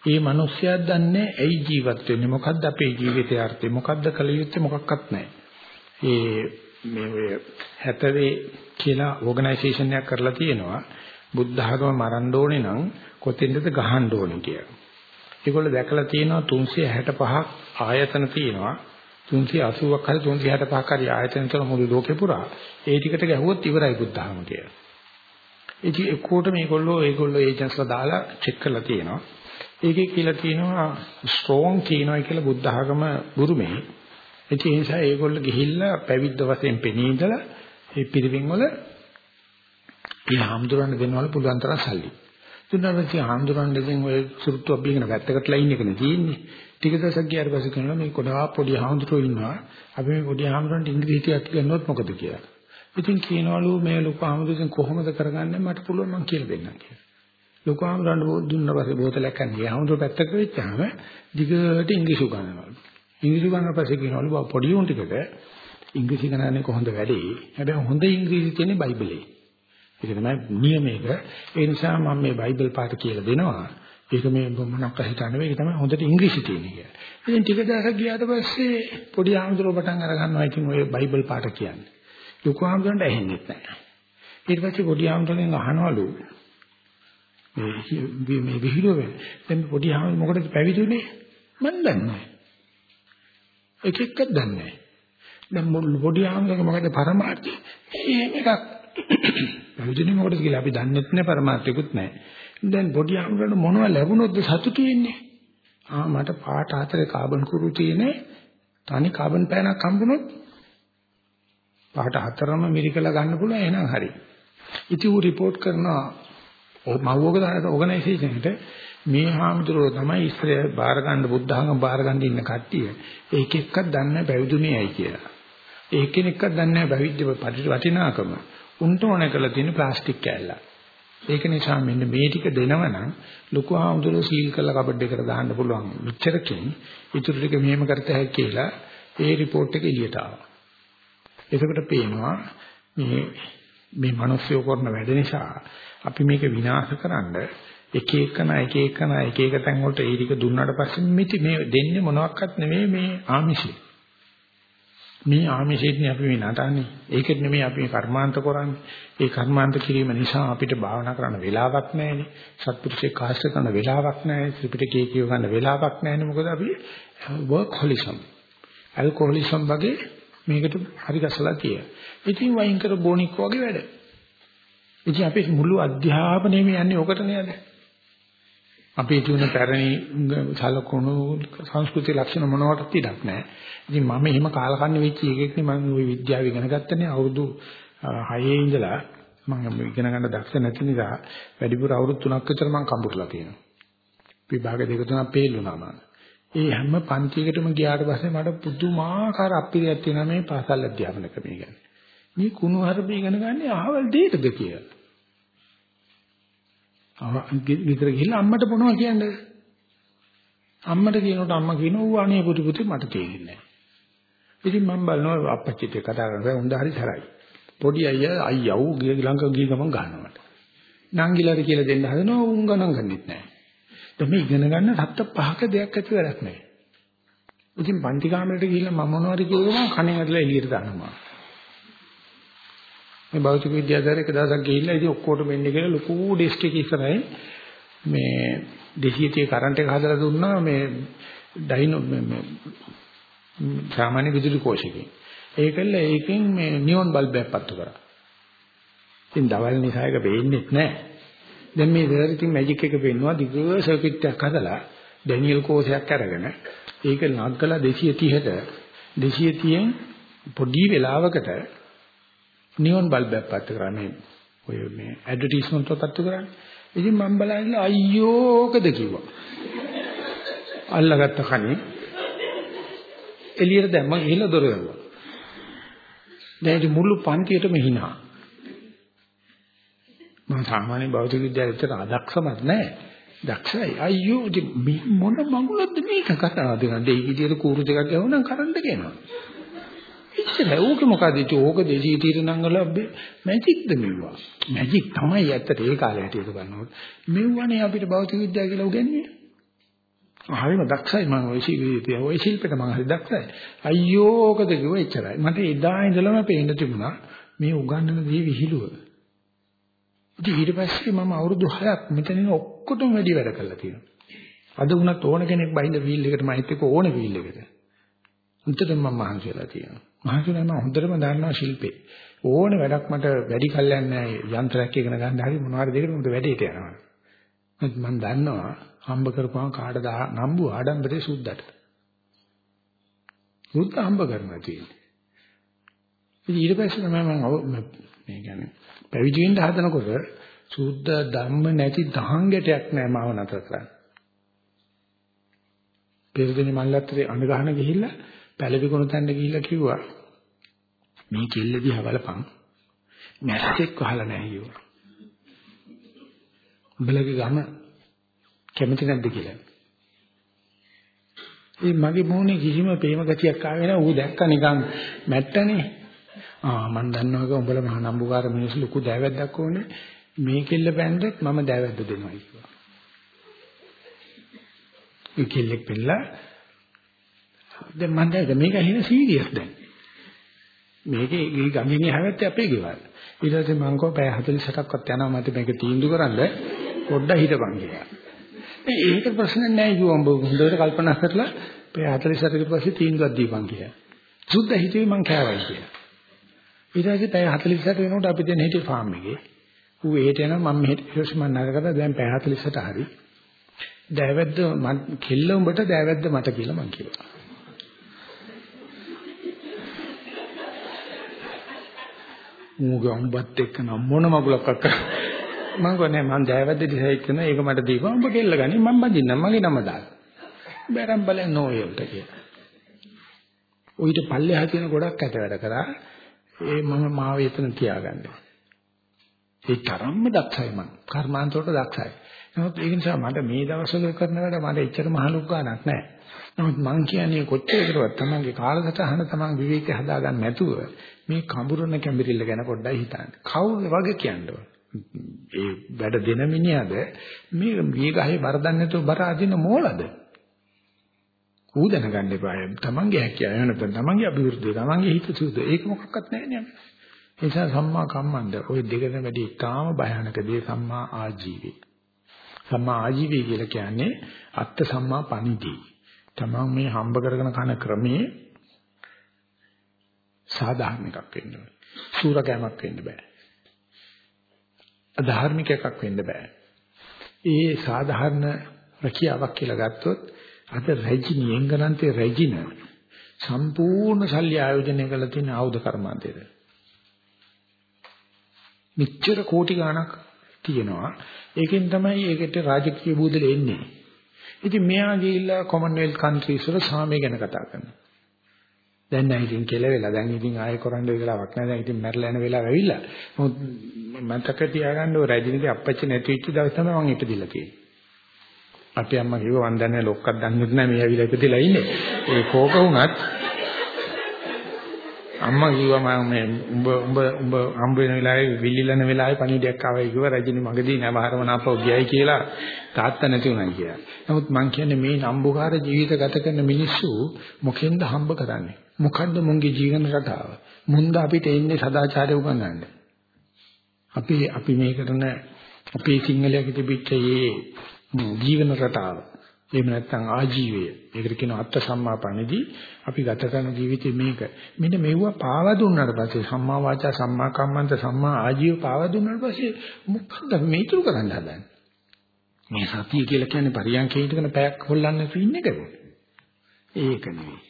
ඒ මිනිස්සයා දන්නේ ඇයි ජීවත් වෙන්නේ මොකද්ද අපේ ජීවිතයේ අර්ථය මොකද්ද කල යුත්තේ මොකක්වත් නැහැ. ඒ මේ ඔය හැතවේ කියලා ඕගනයිසේෂන් එකක් කරලා තියෙනවා බුද්ධ ධර්ම මරන්න ඕනේ නම් කොතෙන්ද ගහන්න ඕනේ කියලා. ඒගොල්ලෝ දැකලා තියෙනවා 365ක් ආයතන තියෙනවා 380ක් හරි 365ක් හරි ආයතන තුන මුළු ලෝකේ පුරා ඒ ටිකට ගැහුවොත් ඉවරයි බුද්ධ ධර්ම කියලා. ඉතින් එක්කොට මේගොල්ලෝ ඒගොල්ලෝ ඒජන්ස්ලා දාලා චෙක් කරලා තියෙනවා. ඒකේ කියලා තියෙනවා ස්ට්‍රෝං කියනවා කියලා බුද්ධ ධර්ම බුරුමේ ඒ නිසා ඒගොල්ලෝ ගිහිල්ලා පැවිද්ද වශයෙන් පෙනී ඉඳලා ඒ පිරිවින් වල ඒ හාමුදුරන් දෙනවල පුළුවන් තරම් සල්ලි. තුනවති හාමුදුරන් දෙකින් ඔය සුරුත්තු අභිගෙන වැත්තකට ලයින් එකනේ තියෙන්නේ. ටික දවසක් ගියාට පස්සේ කියනවා මේ කොඩා පොඩි හාමුදුරුවෝ ඉන්නවා. අපි මේ පොඩි හාමුදුරන්ට ඉංග්‍රීසි ටිකක් ගන්නවත් මොකද කියලා. ඉතින් කියනවලු මේ ලොකු ආමුදුසෙන් කොහොමද කරගන්නේ මට පුළුවන් මං කියලා දෙන්නම් කියලා. ලොකු ආමුදුරන්ට දුන්න පස්සේ බෝතලයක් අන්නේ ආමුදුර පැත්තක වෙච්චාම දිගට ඉංග්‍රීසි උගන්වනවලු. ඉංග්‍රීසි උගන්වන පස්සේ කියනවලු පොඩි උන් ටිකට ඉංග්‍රීසි ගණන්නේ කොහොමද වැඩේ? හැබැයි හොඳ ඉංග්‍රීසි තියෙන්නේ බයිබලේ. ඒක තමයි නියමයක. ඒ නිසා මම මේ බයිබල් පාඩ කියලා දෙනවා. ඒක මේ මොනක් හිතන්නේ මේක තමයි හොඳට ඉංග්‍රීසි තියෙන එක. ඉතින් ටික දවසක් ගියාට පස්සේ පොඩි ආම්දුරෝ පටන් අර ගන්නවා ඉතින් ඔය බයිබල් පාඩ කියන්නේ. ලොකු ආම්දුරන්ට ඇහෙන්නේ නැහැ. ඊට පස්සේ පොඩි ආම්දුරෙන් අහනවලු මේ මේ විහිළුව දැන් පොඩි ආම්දුර මොකටද පැවිදිුනේ? මන් දන්නේ නැහැ. එක එකක් දන්නේ නැහැ. දැන් පොඩි ආම්දුරගේ මොකද පරමාර්ථය? එහෙම එකක් පැවිදිුනේ මොකටද කියලා අපි දන්නෙත් නැහැ පරමාර්ථයකුත් නැහැ. දැන් පොඩි ආම්දුරට මොනවද ලැබුණොත්ද සතුටු වෙන්නේ? ආ මට පාට හතරේ කාබන් කුරු තියෙන්නේ තනි කාබන් පෑනක් හම්බුනොත් පාට හතරම මිරිකලා ගන්න පුළුවන් එහෙනම් හරි. ඉතින් ඌ report කරනවා මව්වක දාන ඕගනයිසේෂන් එකට මේ හාමුදුරුවෝ තමයි ඉස්සරහ බාර ගන්න බුද්ධඝම බාර ගන්න ඉන්න කට්ටිය. ඒක එක්කක් දන්නේ පැවිදුනේ ඇයි කියලා. ඒක කෙනෙක්වත් දන්නේ නැහැ පැවිද්ද වටිනාකම. උන්ට ඕන කරලා තියෙන ප්ලාස්ටික් කෑල්ලක්. ඒක නිසා මෙන්න මේ ටික දෙනවනම් ලොකු ආමුදුර සීල් කරලා කබඩ් එකකට දාන්න පුළුවන්. මෙච්චරකින් ඊටු ටික මෙහෙම කරත හැකි කියලා ඒ report එක එළියට ආවා. එතකොට පේනවා මේ මේ මිනිස්සු කරන වැඩ නිසා අපි මේක විනාශකරනද එක එකන එක එකන එක එක තැන් වලට ඒ ටික දුන්නාට පස්සේ මිති මේ දෙන්නේ මොනවත් නෙමෙයි මේ ආමිෂය. මේ ආමිෂයෙන් අපි මේ නටන්නේ. ඒකෙත් නෙමෙයි අපි කර්මාන්ත කරන්නේ. ඒ කර්මාන්ත කිරීම නිසා අපිට භාවනා කරන්න වෙලාවක් නැහැනේ. සත්පුරුෂේ කාශ්‍ය කරන වෙලාවක් නැහැ. ත්‍රිපිටකයේ කියව ගන්න වෙලාවක් නැහැනේ. මොකද අපි වර්ක්හොලිසම්. ඇල්කොහොලිසම් වගේ මේකට හරි ගැසලා තියෙනවා. ඉතින් වයින් කර බොනික් වගේ වැඩ. ඉතින් අපි මුළු අධ්‍යාපනයේම යන්නේ ඔකට නේද? අපේ ජීවන පැරණි සලකුණු සංස්කෘතික ලක්ෂණ මොනවටත් ඉඩක් නැහැ. ඉතින් මම එහෙම කාලකන්ණි වෙච්ච එකෙක් නේ මම ওই විද්‍යාව ඉගෙන ගත්තනේ අවුරුදු 6 ඉඳලා මම ඉගෙන ගන්න දක්ෂ නැති නිසා වැඩිපුර අවුරුදු 3ක් විතර මම කම්පියුටර්ලා තියෙනවා. විභාග දෙක තුනක් පෙළුණා මම. ඒ හැම පන්තියකටම ගියාට පස්සේ මට පුදුමාකාර අපිරියක් තියෙනවා මේ පාසල් අධ්‍යාපන ක්‍රමය ගැන. මේ කුණු හරපේ ඉගෙන ගන්න අහවල් දෙයකද කියලා. ගෙදර ගිහිල්ලා අම්මට මොනවද කියන්නේ? අම්මට කියනකොට අම්මා කියනවා ඌ අනේ පුතු පුතේ මට තේරෙන්නේ නැහැ. ඉතින් මම බලනවා අපච්චිට කතා කරනවා උන්ද හරි තරයි. පොඩි අයියා අයියා ඌ ගිය ලංකාව ගිය ගමන් ගන්නවා මට. නංගිලාට කියලා දෙන්න හදනවා උන් ගණන් ගන්නෙත් නැහැ. දැන් මේ ඉගෙන ගන්න සත්ත පහක දෙයක් ඇති වැඩක් නැහැ. ඉතින් පන්ති කාමරේට ගිහිල්ලා මම මොනවද කියවම කණේ ඇදලා එළියට දානවා. මේ භෞතික විද්‍යාධාර එක දවසක් ගිහිල්ලා ඉතින් ඔක්කොටම එන්නේ කියලා ලොකු ඩෙස්ක් එකක ඉස්සරහින් මේ 230 කරන්ට් එක හදලා දුන්නා මේ ඩයිනෝ මේ සාමාන්‍ය විදුලි කෝෂයකින්. ඒකල්ල ඒකෙන් මේ නියොන් බල්බයක් පත්තු කරා. ඉතින් දවල් නිසා එක වෙන්නේ නැහැ. දැන් මේ දෙතර ඉතින් මැජික් එක පෙන්නවා දිග සර්කිට් එකක් හදලා ඩැනියල් කෝෂයක් අරගෙන ඒක නග්ගලා 230ට 230න් පොඩි වෙලාවකට නියොන් බල්බයක් පත්තු කරා මේ ඔය මේ ඇඩ්වර්ටයිස්මන්ට් එක පත්තු කරන්නේ. ඉතින් මම බලන්නේ අයියෝකද කිව්වා. අල්ලගත්ත කණේ එළියට දැම්ම ගිහලා දොර වැහුවා. දැන් ඉතින් මුළු පන්තියටම hina. මම සාමාන්‍ය භෞතික විද්‍යාවට අදක්ෂමත් නැහැ. දක්ෂයි. අයියෝ මොන මඟුලක්ද මේක කතාව දෙනවා. දෙයි විදියට කූරු දෙකක් ගහුවනම් කරන්ට් ගේනවා. එච්චරයි. ඕක මොකද ඉතින් ඕක දෙසී තීරණම් වල මැජික්ද මෙව්වා. මැජික් තමයි ඇත්තට ඒ කාලේ හැටියට ගන්නකොට. මෙව්වනේ අපිට භෞතික විද්‍යාව කියලා උගන්වන්නේ. හරිම දක්ෂයි මම ওই ශිල්පයේ ওই ශිල්පෙට මම හරි දක්ෂයි. අයියෝ ඕකද කිව්ව එච්චරයි. මට එදා ඉඳලම පේන්න තිබුණා මේ උගන්වන දේ විහිළුව. ඉතින් ඊට පස්සේ මම අවුරුදු 6ක් මෙතනින් ඔක්කොටම වැඩි වැඩ කළා තියෙනවා. අද වුණත් ඕන කෙනෙක් බහිඳ වීල් එකට මයිත් එක්ක ඕන වීල් එකට. උන්ටම මම මහන්සි වෙලා තියෙනවා. මහන්සි වෙලා මම හොඳටම දන්නවා ශිල්පේ. ඕන වැඩක් මට වැඩි කල්යන්නේ නැහැ. යන්ත්‍රයක් ඉගෙන ගන්න හරි මොනවාරි දෙකට මොකද වැඩේට යනවා. මම දන්නවා හම්බ කරපුවම කාටද නම්බු ආඩම්බරේ සුද්දට. සුද්ද හම්බ කරනවා තියෙන්නේ. ඉතින් ඊට පස්සේ තමයි මම මේ කියන්නේ පැවිදි වෙන්න හදනකොට සුද්ද ධම්ම නැති දහං ගැටයක් නෑ මාව නතර කරන්න. පෙරදිනේ මල්ලත්තරේ අඳ ගහන ගිහිල්ලා පැලවිකුණු තැන්න ගිහිල්ලා කිව්වා මේ කෙල්ල දිහා බලපන් මැස්සෙක් වහලා නැහැ කිව්වා. උඹලගේ ගම කැමති නැද්ද කියලා. ඒ මගේ මොහොනේ කිසිම ප්‍රේම ගතියක් ආවේ නැහැ. ඌ දැක්ක නිකන් මැට්ටනේ. ආ මන් දන්නවා උඹලා මහා නම්බුකාර මිනිස්සු ලොකු දෑවැද්දක් ඕනේ. මේ කෙල්ල බැන්දොත් මම දෑවැද්ද දෙනවා කිව්වා. ඒ කෙල්ලෙක් පෙළලා දැන් මම දැක්ක මේක හින සීරියස් දැන්. මේකේ ගඟින් හැවැත්තේ අපේ ගෙවල්. ඊට පස්සේ මං කෝ පැය 48ක්වත් යනවා මට මේක තීන්දුව කරන්න පොඩ්ඩක් හිටපන් කියලා. ඒක ප්‍රශ්න නෑ කිව්වා උඹ හොඳට කල්පනා කරලා පැය 48කට පස්සේ තීන්දුවක් දීපන් කියලා. සුද්ධ හිතුවේ මං කෑවයි කියලා. ඊට පස්සේ පැය 48 වෙනකොට අපි දැන් හිටියේ ෆාම් එකේ. ඌ එහෙට යනවා මම මෙහෙට ඊට මම නරකට දැන් පැය 48ට හරි. දෑවැද්ද කෙල්ල උඹට දෑවැද්ද මට කියලා මං කිව්වා. ඌගේ උඹත් එක්ක නම් මොන මගුලක් අක්ක මං කියන්නේ මං දෑවැද්ද ඩිසයිඩ් කරන ඒක මට දීපන්. උඹ කෙල්ල ගනි මං බඳින්නම් මගේ නම දාන්න. බැරම් බලන්න නෝයල්ට කියලා. උවිත පල්ලෙහා තියෙන ගොඩක් ඇට වැඩ කරා. ඒ මම මාව එතන තියාගන්න. ඒ තරම්ම දක්ෂයි මං. කර්මාන්තවලට දක්ෂයි. නමුත් ඒ නිසා මට මේ දවස්වල කරන වැඩ මට එච්චර මහලුක් ගන්නක් නැහැ නමුත් මං කියන්නේ කොච්චර කරුවත් තමන්ගේ කාලසටහන තමන් විවේකී හදාගන්න නැතුව මේ කඹුරන කැඹිරිල්ල ගැන පොඩ්ඩයි හිතන්න. කවුද වගේ කියන්නේ? ඒ වැඩ දෙන මිනිහද මේ මේ ගහේ බර දන්නේ නැතුව බර අදින මෝලද? ඌ දැනගන්න එපා. තමන්ගේ හැකියාව නැත්නම් තමන්ගේ අභිවෘද්ධිය, තමන්ගේ හිත සුදු. ඒක මොකක්වත් නැහැ නේ. ඒ නිසා සම්මා කම්මන්ද ওই දෙකෙන් වැඩි ඉතාම භයානක දේ සම්මා ආජීවී. සම්මා ආජීවී කියලා කියන්නේ අත්ත සම්මා පණිදී. තමන් මේ හම්බ කරගෙන කන ක්‍රමේ සාධාරණ එකක් වෙන්න ඕනේ. සූරකෑමක් වෙන්න බෑ. අධාර්මික එකක් වෙන්න බෑ. ඒ සාධාරණ රැකියාවක් කියලා ගත්තොත් අද රැජිනි එංගලන්තේ රැජින සම්පූර්ණ ශල්‍ය ආයෝජනය කළ තියෙන ආයුධ කර්මාන්තයේද. මෙච්චර කෝටි ගණක් තියෙනවා. ඒකෙන් තමයි ඒකට රාජකීය බූදල එන්නේ. ඉතින් මෙයා ගිහිල්ලා කොමන්වෙල්ත් කන්ට්‍රීස් වල සාමය ගැන කතා කරනවා. දැන් නම් ඉතින් කෙලවෙලා දැන් ඉතින් ආයෙ කරන්න වෙලාවක් නැහැ. දැන් ඉතින් මැරලා යන වෙලාව ඇවිල්ලා. මොකද මතක තියාගන්න ඔය රජිනිගේ අපච්චි නැති වෙච්ච දවස් තමයි මම ඉපදිලා තියෙන්නේ. අපේ අම්මා කිව්වා මන් දන්නේ ලොක්කක් දන්නේ නැහැ මේ ඇවිල්ලා ඉපදිලා ඉන්නේ. ඒ කෝක වුණත් අම්මා කිව්වා මම මේ උඹ උඹ උඹ හම්බ වෙන වෙලාවේ විල්ලිලන වෙලාවේ පණිවිඩයක් ආවයි කිව්වා රජිනි මගදී නැවහරම නාපව ගියයි කියලා තාත්තා නැති උනායි කියලා. නමුත් මං කියන්නේ මේ නම්බුකාර ජීවිත ගත කරන මිනිස්සු මොකෙන්ද හම්බ කරන්නේ? මොකද්ද මුන්ගේ ජීවන රටාව? මුන්ද අපිට එන්නේ සදාචාරය උගන්වන්න. අපි අපි මේ කරන අපේ සිංහලයේ තිබිච්ච මේ ජීවන රටාව එහෙම නැත්නම් ආජීවය. ඒකට කියනවා අත්ත සම්මාපණදී අපි ගත කරන ජීවිතේ මේක. මෙන්න මෙවුව පාව දුන්නාට පස්සේ සම්මා වාචා සම්මා කම්මන්ත සම්මා ආජීව පාව දුන්නාට පස්සේ මොකක්ද මේතුරු කරන්න හදන්නේ? මේ සතිය කියලා කියන්නේ පරියන්කේ ඉඳගෙන පැයක් හොල්ලන්න තියෙන එකද? ඒක නෙවෙයි.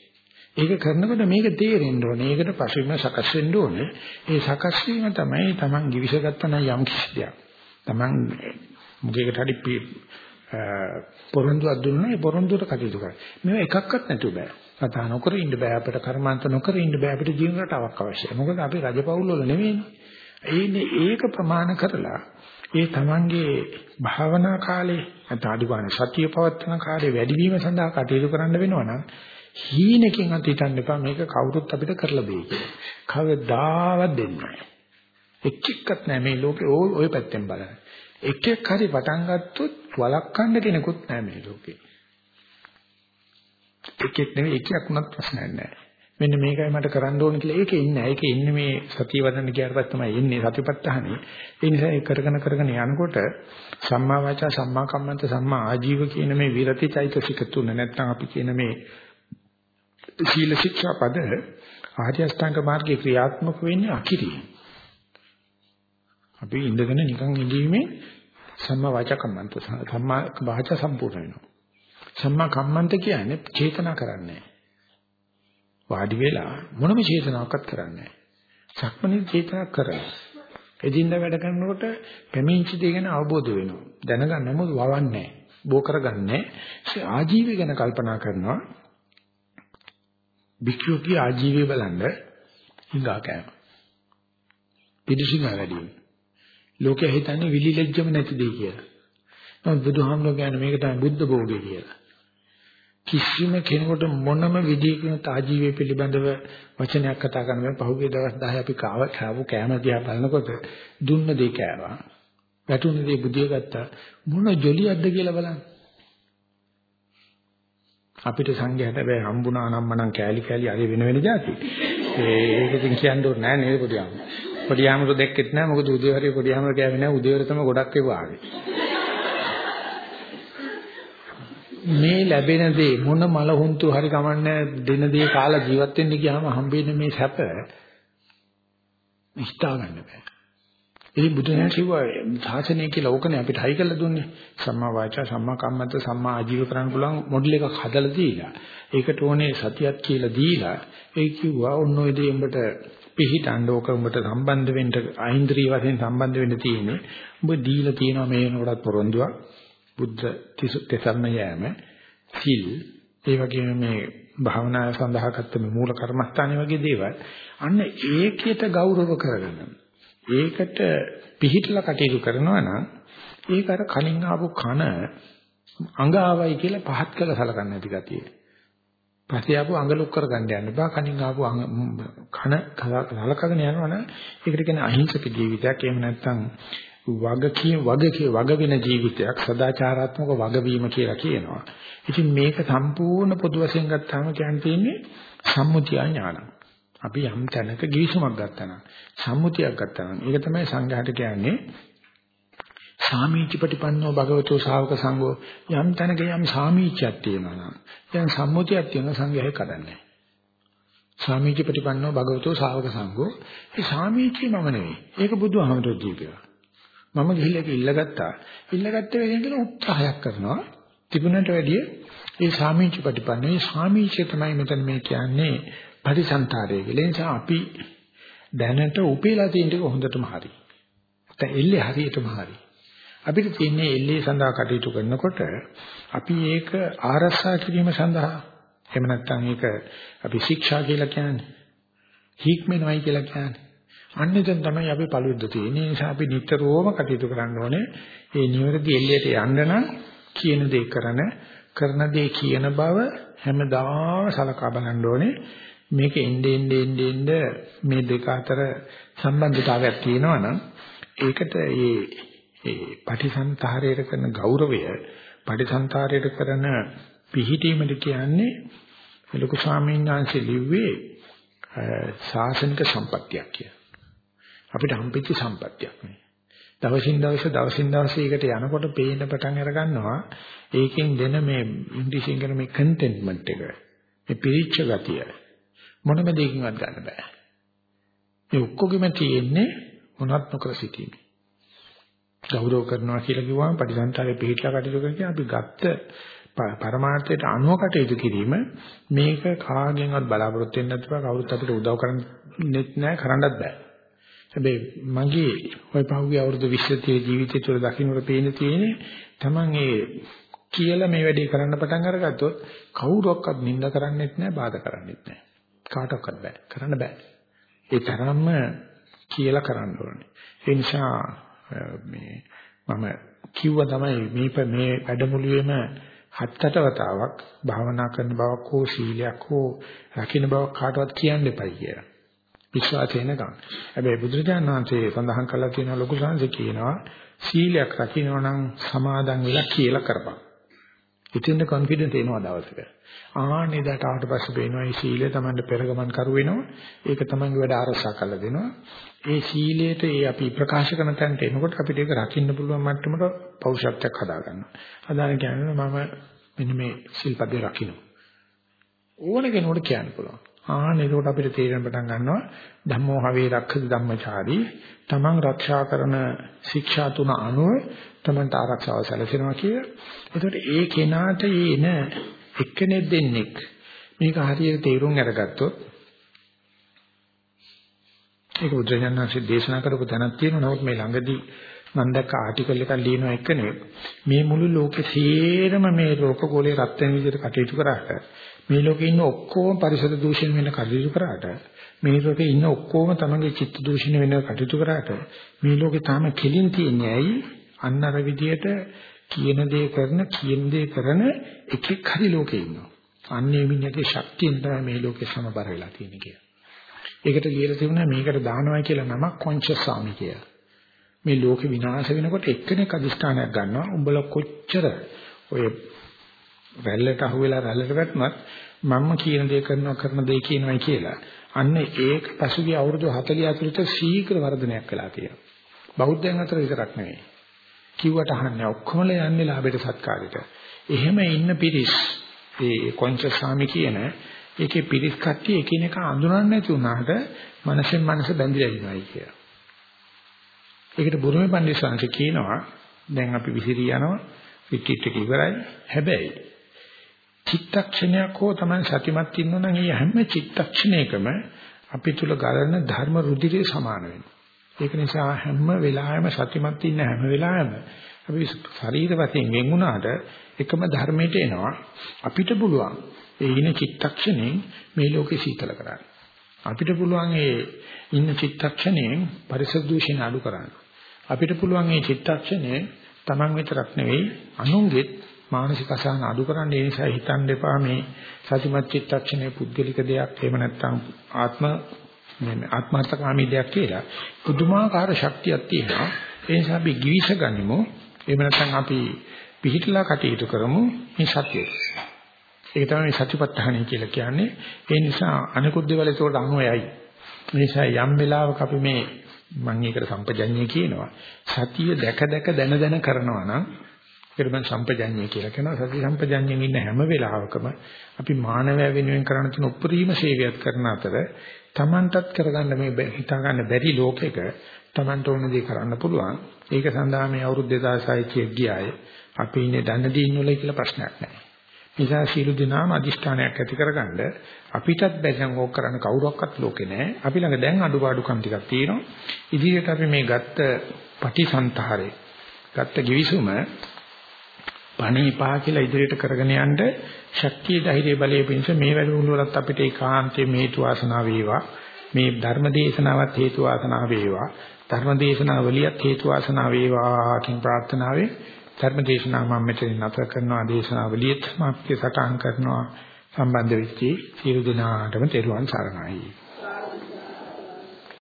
ඒක කරනකොට මේක තේරෙන්න ඕනේ. ඒකට පසුබිම සකස් වෙන්න ඕනේ. ඒ සකස් වීම තමයි Taman givisagත්තන යම් කිසි දෙයක්. Taman මුගේකට හරි පොරොන්දුවක් දුන්නා ඒ පොරොන්දුවට කටයුතු කරා. මේවා එකක්වත් නැතුව බෑ. කතා නොකර ඉන්න බෑ අපිට කර්මාන්ත නොකර ඉන්න බෑ අපිට ජීවන රටාවක් අවශ්‍යයි. මොකද අපි රජපෞල් වල නෙවෙයිනේ. ඒනේ ඒක ප්‍රමාණ කරලා ඒ තමන්ගේ භාවනා කාලේ අතාඩුවාන සතිය පවත්වන කාලේ වැඩිවීම සඳහා කටයුතු කරන්න වෙනවා නම් හීනකින් අත හිතන්න එපා මේක කවුරුත් අපිට කරලා දෙයි කියලා. කවදාවත් දෙන්නේ නැහැ. එක් එක්කත් නැහැ මේ ලෝකේ ওই පැත්තෙන් බලන්න. එකෙක් හරි පටන් ගත්තොත් වළක්වන්න කෙනෙකුත් නැහැ මේ ලෝකේ. එකෙක් නෙවෙයි එකක් වුණත් ප්‍රශ්නයක් නැහැ. මෙන්න මේකයි මට කරන්න ඕන කියලා ඒකේ ඉන්නේ. ඒකේ ඉන්නේ මේ සතිය වදන්න ගියාට පස්සේ තමයි එන්නේ සතිපත්තහනේ. ඒ නිසා ඒ කරගෙන කරගෙන යනකොට සම්මා වාචා සම්මා කම්මන්ත සම්මා ආජීව කියන මේ විරති චෛතසික තුන නැත්නම් අපි කියන මේ සීල ශික්ෂා පද ආර්ය අෂ්ටාංග මාර්ගයේ ක්‍රියාත්මක වෙන්නේ අකිරිය. අපි ඉඳගෙන නිකන් ඉඳීමේ සම්මා වාචා කම්මන්ත සම්මා වාචා සම්පූර්ණ වෙනවා. සම්මා කම්මන්ත කියන්නේ චේතනා කරන්නේ වාඩි වෙලා මොනම චේතනාවක්වත් කරන්නේ සක්මණේ චේතනා කරනවා. එදින්ද වැඩ කරනකොට පැමිණිච්ච දේ ගැන අවබෝධ වෙනවා. දැනගන්න නමුත් වවන්නේ බෝ කරගන්නේ ආජීවය ගැන කල්පනා කරනවා. භික්ෂුවගේ ආජීවය බලන්න හිඟා කෑම. පිළිසිඟ වැඩි වෙනවා. ලෝකෙ හිතන්නේ විලිලැජ්ජම නැති දෙය කියලා. නමුත් බුදුහාමුදුරුවෝ කියන්නේ මේක තමයි බුද්ධ භෝගය කියලා. කිසිම කෙනෙකුට මොනම විදිහකින් තාජීවය පිළිබඳව වචනයක් කතා කරන්න බෑ. පහුගිය දවස් 10 අපි කාව කාව කෑම දිහා බලනකොට දුන්න දේ කෑවා. වැටුන දේ බුදිය ගත්තා. මොන ජොලියක්ද කියලා බලන්න. අපිට සංඝයාට බෑ හම්බුණා නම් මනම් කෑලි කෑලි අර වෙන වෙන જાති. ඒක ඉතින් කියන්න ඕනේ නෑ නේද පොඩියම. පොඩියමර දෙක්කෙත් නෑ මොකද උදේවරේ පොඩියමර කෑවේ නෑ උදේවර තමයි ගොඩක් ඒවා ආවේ. මේ ලැබෙන දේ මොන මල හුන්තු හරි කමන්නේ දෙන දේ කාලා ජීවත් වෙන්න ගියාම හම්බෙන්නේ මේ සැප ඉස්තා ගන්න බෑ. ඉතින් බුදුන් කිව්වා සාසනය කියලා ඕකනේ අපිට හයි කරලා දුන්නේ. සම්මා වාචා සම්මා කම්මන්ත සම්මා ආජීව කරන්න පුළුවන් මොඩල් එකක් හදලා දීලා. ඒකට ඕනේ සතියක් කියලා දීලා ඒ කිව්වා ඔන්න ඔය දේ උඹට පිහිටන්න ඕක උඹට සම්බන්ධ වෙන්න ආයින්ද්‍රිය වශයෙන් සම්බන්ධ වෙන්න තියෙන්නේ. උඹ දීලා තියෙනවා මේ වෙනකොටත් පොරොන්දුවක්. බුද්ධ තිසරණ යෑම සිල් ඒ වගේම මේ භාවනා සඳහා ගත්ත මේ මූල කර්මස්ථානේ වගේ දේවල් අන්න ඒකයට ගෞරව කරගන්න. ඒකට පිහිටලා කටයුතු කරනවා නම් ඒක අර කලින් ආපු කන අඟාවයි කියලා පහත් කළ සලකන්නේ නැති ගතිය. පස්සේ ආපු අඟ ලොක් කරගන්න යන්න බා කලින් ආපු කන කලකගෙන යනවනම් ඒකට කියන්නේ අහිංසක ජීවිතයක් එහෙම නැත්නම් වගකීම් වගකී වග වෙන ජීවිතයක් සදාචාරාත්මක වගවීම කියලා කියනවා. ඉතින් මේක සම්පූර්ණ පොදු වශයෙන් ගත්තාම කියන්නේ සම්මුතිය ඥානං. අපි යම් තැනක ගිවිසුමක් ගත්තා නම් සම්මුතියක් ගත්තා නම් ඒක තමයි සංඝයාට කියන්නේ සාමීච ප්‍රතිපන්නෝ භගවතෝ ශාවක සංඝෝ යම් තැනක යම් සාමීචයක් තියෙනවා නම් දැන් සම්මුතියක් තියෙනවා සංඝයා ඒක කඩන්නේ සාමීච ප්‍රතිපන්නෝ භගවතෝ ශාවක සංඝෝ ඒ සාමීචි මම නෙවෙයි ඒක බුදුහාමතුරු දීපියා මම ගිහිල්ලා ඉල්ලගත්තා ඉල්ලගත්ත වෙලෙන් කියලා උත්සාහයක් කරනවා තිබුණට වැඩිය ඒ සාමීච ප්‍රතිපන්නෝ ඒ සාමීචය තමයි මෙතන මේ කියන්නේ පරිසංතාරය කියලා. ඒ නිසා අපි දැනට උපේලා තියෙන ටික හොඳටම හරි. නැත්නම් එල්ලේ හරියටම හරි. අපිට තියෙන්නේ එල්ලේ සඳහා කටයුතු කරනකොට අපි ඒක ආරක්ෂා කිරීම සඳහා එහෙම නැත්නම් ඒක අපි ශික්ෂා කියලා කියන්නේ. හික්මෙනවයි කියලා කියන්නේ. අන්නේෙන් තමයි අපි පළුද්ද තියෙන්නේ. ඒ නිසා අපි නිතරම කටයුතු කරන්න ඕනේ. ඒ නිවැරදි එල්ලයට යන්න නම් කියන දේ කරන කරන දේ කියන බව හැමදාම සලකා බලන්න ඕනේ. මේක එnde ende ende ende මේ දෙක අතර සම්බන්ධතාවයක් තියෙනවා නම් ඒකට ඒ ඒ පටිසන්තරයට කරන ගෞරවය පටිසන්තරයට කරන පිහිටීමද කියන්නේ ලොකු ස්වාමීන් වහන්සේ ලිව්වේ සාසනික සම්පත්තියක් කියලා. අපිට හම්බෙච්ච සම්පත්තියක් නේ. දවසින් දවස දවසින් දවස ඒකට යනකොට පේන්න පටන් අර ගන්නවා ඒකෙන් දෙන මේ ඉංග්‍රීසියෙන් කියන මේ කන්ටෙන්ට්මන්ට් එක මේ පිරිච්ච ගතිය මොනම දෙයකින්වත් ගන්න බෑ. මේ ඔක්කොගෙම තියෙන්නේ මොනවත් නොකර සිටීම. ගෞරව කරනවා කියලා කිව්වම පටිසන්තරේ පිළිහිලා කටයුතු කරන්නේ අපි ගත්ත පරමාර්ථයට අනුව කටයුතු කිරීම මේක කාගෙන්වත් බලාපොරොත්තු වෙන්න නැතුව කවුරුත් අපිට උදව් කරන්නෙත් නැහැ කරන්නත් බෑ. හැබැයි මගේ ওই පහුගිය අවුරුදු 20 ජීවිතය තුළ දකින්නට පේන තියෙන්නේ Taman ඒ කියලා මේ වැඩේ කරන්න පටන් අරගත්තොත් කවුරක්වත් නිඳ කරන්නෙත් නැහැ බාධා කරන්නෙත් නැහැ. කාටවත් බෑ කරන්න බෑ. ඒ තරම්ම කියලා කරන්න ඕනේ. ඒ නිසා මේ මම කිව්වා තමයි මේ මේ වැඩමුළුවේම හත්තට වතාවක් භාවනා කරන බවක් හෝ සීලයක් හෝ රකින්න බවක් කාටවත් කියන්න එපයි කියලා. විශ්වාසය නැකම්. හැබැයි බුදුරජාණන් වහන්සේ සඳහන් කළා තියෙන ලොකු සංසය කියනවා සීලයක් රකින්න නම් සමාදන් වෙලා කියලා කරපන්. ඉතින් කොන්ෆිඩන්ට් එනවා දවසක. ආන්නේ දාට ආවට පස්සේ පේනවා මේ සීලය Tamanට පෙරගමන් කරු වෙනවා. ඒක Tamanගේ වැඩ ආරසා කරලා දෙනවා. ඒ සීලයට ඒ අපි ප්‍රකාශ කරන තැනට එනකොට අපිට ඒක රකින්න පුළුවන් මට්ටමට පෞරුෂත්වයක් හදාගන්නවා. හදාගෙන කියන්නේ මම මෙන්න මේ සිල්පදේ රකින්න. ඕන කෙනෙකුට කියන්න පුළුවන්. ආන්න එතකොට අපිට තේරෙන පටන් ගන්නවා ධම්මෝ හවේ රක්ඛති ධම්මචාරී තමන් රක්ෂා කරන ශික්ෂා තුන අනුව තමන්ට ආරක්ෂාව සැලසෙනවා කිය. එතකොට ඒ කෙනාට එන එක්කෙනෙක් දෙන්නෙක් මේක හරියට තේරුම් අරගත්තොත් ඒක බුදුරජාණන්සේ දේශනා කරපු තැනක් තියෙනවා. නමුත් මේ ළඟදී මම දැක්ක ආටිකල් එකක් ලියනවා එක්කනේ මේ මුළු ලෝකේ සේරම මේ රෝපකෝලේ රත් වෙන විදිහට කටයුතු කරාට මේ ලෝකේ ඉන්න ඔක්කොම පරිසර දූෂණ වෙන කටයුතු කරාට මේ ලෝකේ ඉන්න ඔක්කොම තමන්ගේ චිත්ත දූෂණ වෙන කටයුතු කරාට මේ ලෝකේ තාම කෙලින් තියන්නේ ඇයි? අන්න අර විදියට කියන දේ කරන කියන දේ කරන එකෙක් හරි ලෝකේ ඉන්නවා. අන්නේ මිනිහගේ ශක්තියෙන් තමයි මේ ලෝකේ සමබර වෙලා තියෙන්නේ කියලා. ඒකට ලියලා තිබුණා මේකට දානවා කියලා නමක් කොන්ෂස් සාමි කියලා. මේ ලෝකේ විනාශ වෙනකොට එක්කෙනෙක් අදිෂ්ඨානයක් ගන්නවා. උඹලා කොච්චර ඔය රැල්ලට අහුවෙලා රැල්ලට වැටුණත් මම කියන දේ කරනවා කරන දේ කියනවායි කියලා. අන්න ඒක පසුගිය අවුරුදු 40 ඇතුළත ශීඝ්‍ර වර්ධනයක් වෙලා තියෙනවා. බෞද්ධයන් අතර විතරක් නෙවෙයි. කිව්වට අහන්නේ ඔක්කොම යන්නේ ලාභයට සත්කාරයට. එහෙම ඉන්න පිරිස් ඒ කොන්ෂස් සාමි කියන ඒකේ පිරිස් කට්ටිය එකිනෙක අඳුරන්නේ නැති වුණාට මනසෙන් මනස බැඳිලා ඉනවයි කියලා. ඒකට බුරුමේ පඬිස්සංශ කියනවා දැන් අපි විසිරී යනවා රිට්‍රීට් එක ඉවරයි. හැබැයි චිත්තක්ෂණයක් හෝ තමයි සතිමත් ඉන්නවනම් ඒ හැම චිත්තක්ෂණයකම අපි තුල ගලන ධර්ම රුධිරේ සමාන වෙනවා. ඒක නිසා හැම වෙලාවෙම සතිමත් ඉන්න හැම වෙලාවෙම අපි ශරීර වශයෙන් වෙන් වුණාට එකම ධර්මයට එනවා අපිට පුළුවන් ඒ ඉන චිත්තක්ෂණයෙන් මේ ලෝකේ සීතල කරන්න. අපිට පුළුවන් ඒ ඉන්න චිත්තක්ෂණයෙන් පරිසර දූෂණ අඩු කරන්න. අපිට පුළුවන් මේ චිත්තක්ෂණය Taman විතරක් නෙවෙයි අනුන්ගෙත් මානසික අසහන අඩු කරන්න ඒ නිසා හිතන්න එපා මේ සතිමත් චිත්තක්ෂණයේ පුද්ගලික දෙයක් එහෙම නැත්නම් ආත්ම ආත්මార్థකාමී දෙයක් කියලා. පුදුමාකාර ශක්තියක් තියෙනවා. ඒ නිසා අපි ගිවිස ගනිමු. එහෙම නැත්නම් අපි පිහිටලා කටයුතු කරමු මේ සතිය. ඒක තමයි මේ සතිපත්තහණේ කියලා කියන්නේ. ඒ නිසා අනිකුත් දේවල් ඒකට අනුව යයි. මේ නිසා යම් වෙලාවක අපි මේ මම ඒකට සම්පජඤ්ඤය කියනවා. සතිය දැක දැක දැන දැන කරනවා නම් ඒකට මම සම්පජඤ්ඤය කියලා කියනවා. සති සම්පජඤ්ඤයෙන් ඉන්න හැම වෙලාවකම අපි මානවය වෙනුවෙන් කරන තුන උපරිම සේවයක් කරන අතර Tamanටත් කරගන්න මේ හිතා ගන්න බැරි ලෝකෙක Tamanට ඕන දේ කරන්න පුළුවන්. ඒක සඳහා මේ අවුරුදු 2600 ගියාය. අපි ඉන්නේ දන්න දින් වල කියලා ප්‍රශ්නයක් නැහැ. නිසා සීල දිනාම අදිෂ්ඨානයක් ඇති කරගන්න අපිටත් බැලන් ඕක කරන්න කවුරක්වත් ලෝකේ නැහැ. අපි ළඟ දැන් අඩුපාඩුකම් ටිකක් තියෙනවා. ඉදිරියට අපි මේ ගත්ත පටිසන්තරේ ගත්ත givisuma පණීපා කියලා ඉදිරියට කරගෙන යන්න ශක්තිය ධෛර්ය බලය පිණිස මේ වැඩමුළු වලත් අපිට ඒකාන්තයේ හේතු වාසනා වේවා. මේ ධර්ම දේශනාවත් හේතු වාසනා වේවා. ධර්ම දේශනාවලියත් හේතු වාසනා වේවා කියන ප්‍රාර්ථනාවෙන් ධර්ම දේශනාව මම මෙතන නතර කරනවා දේශනාවලියත් මාත්‍ය සටහන් කරනවා සම්බන්ධ වෙච්චි සියලු දෙනාටම තෙරුවන් සරණයි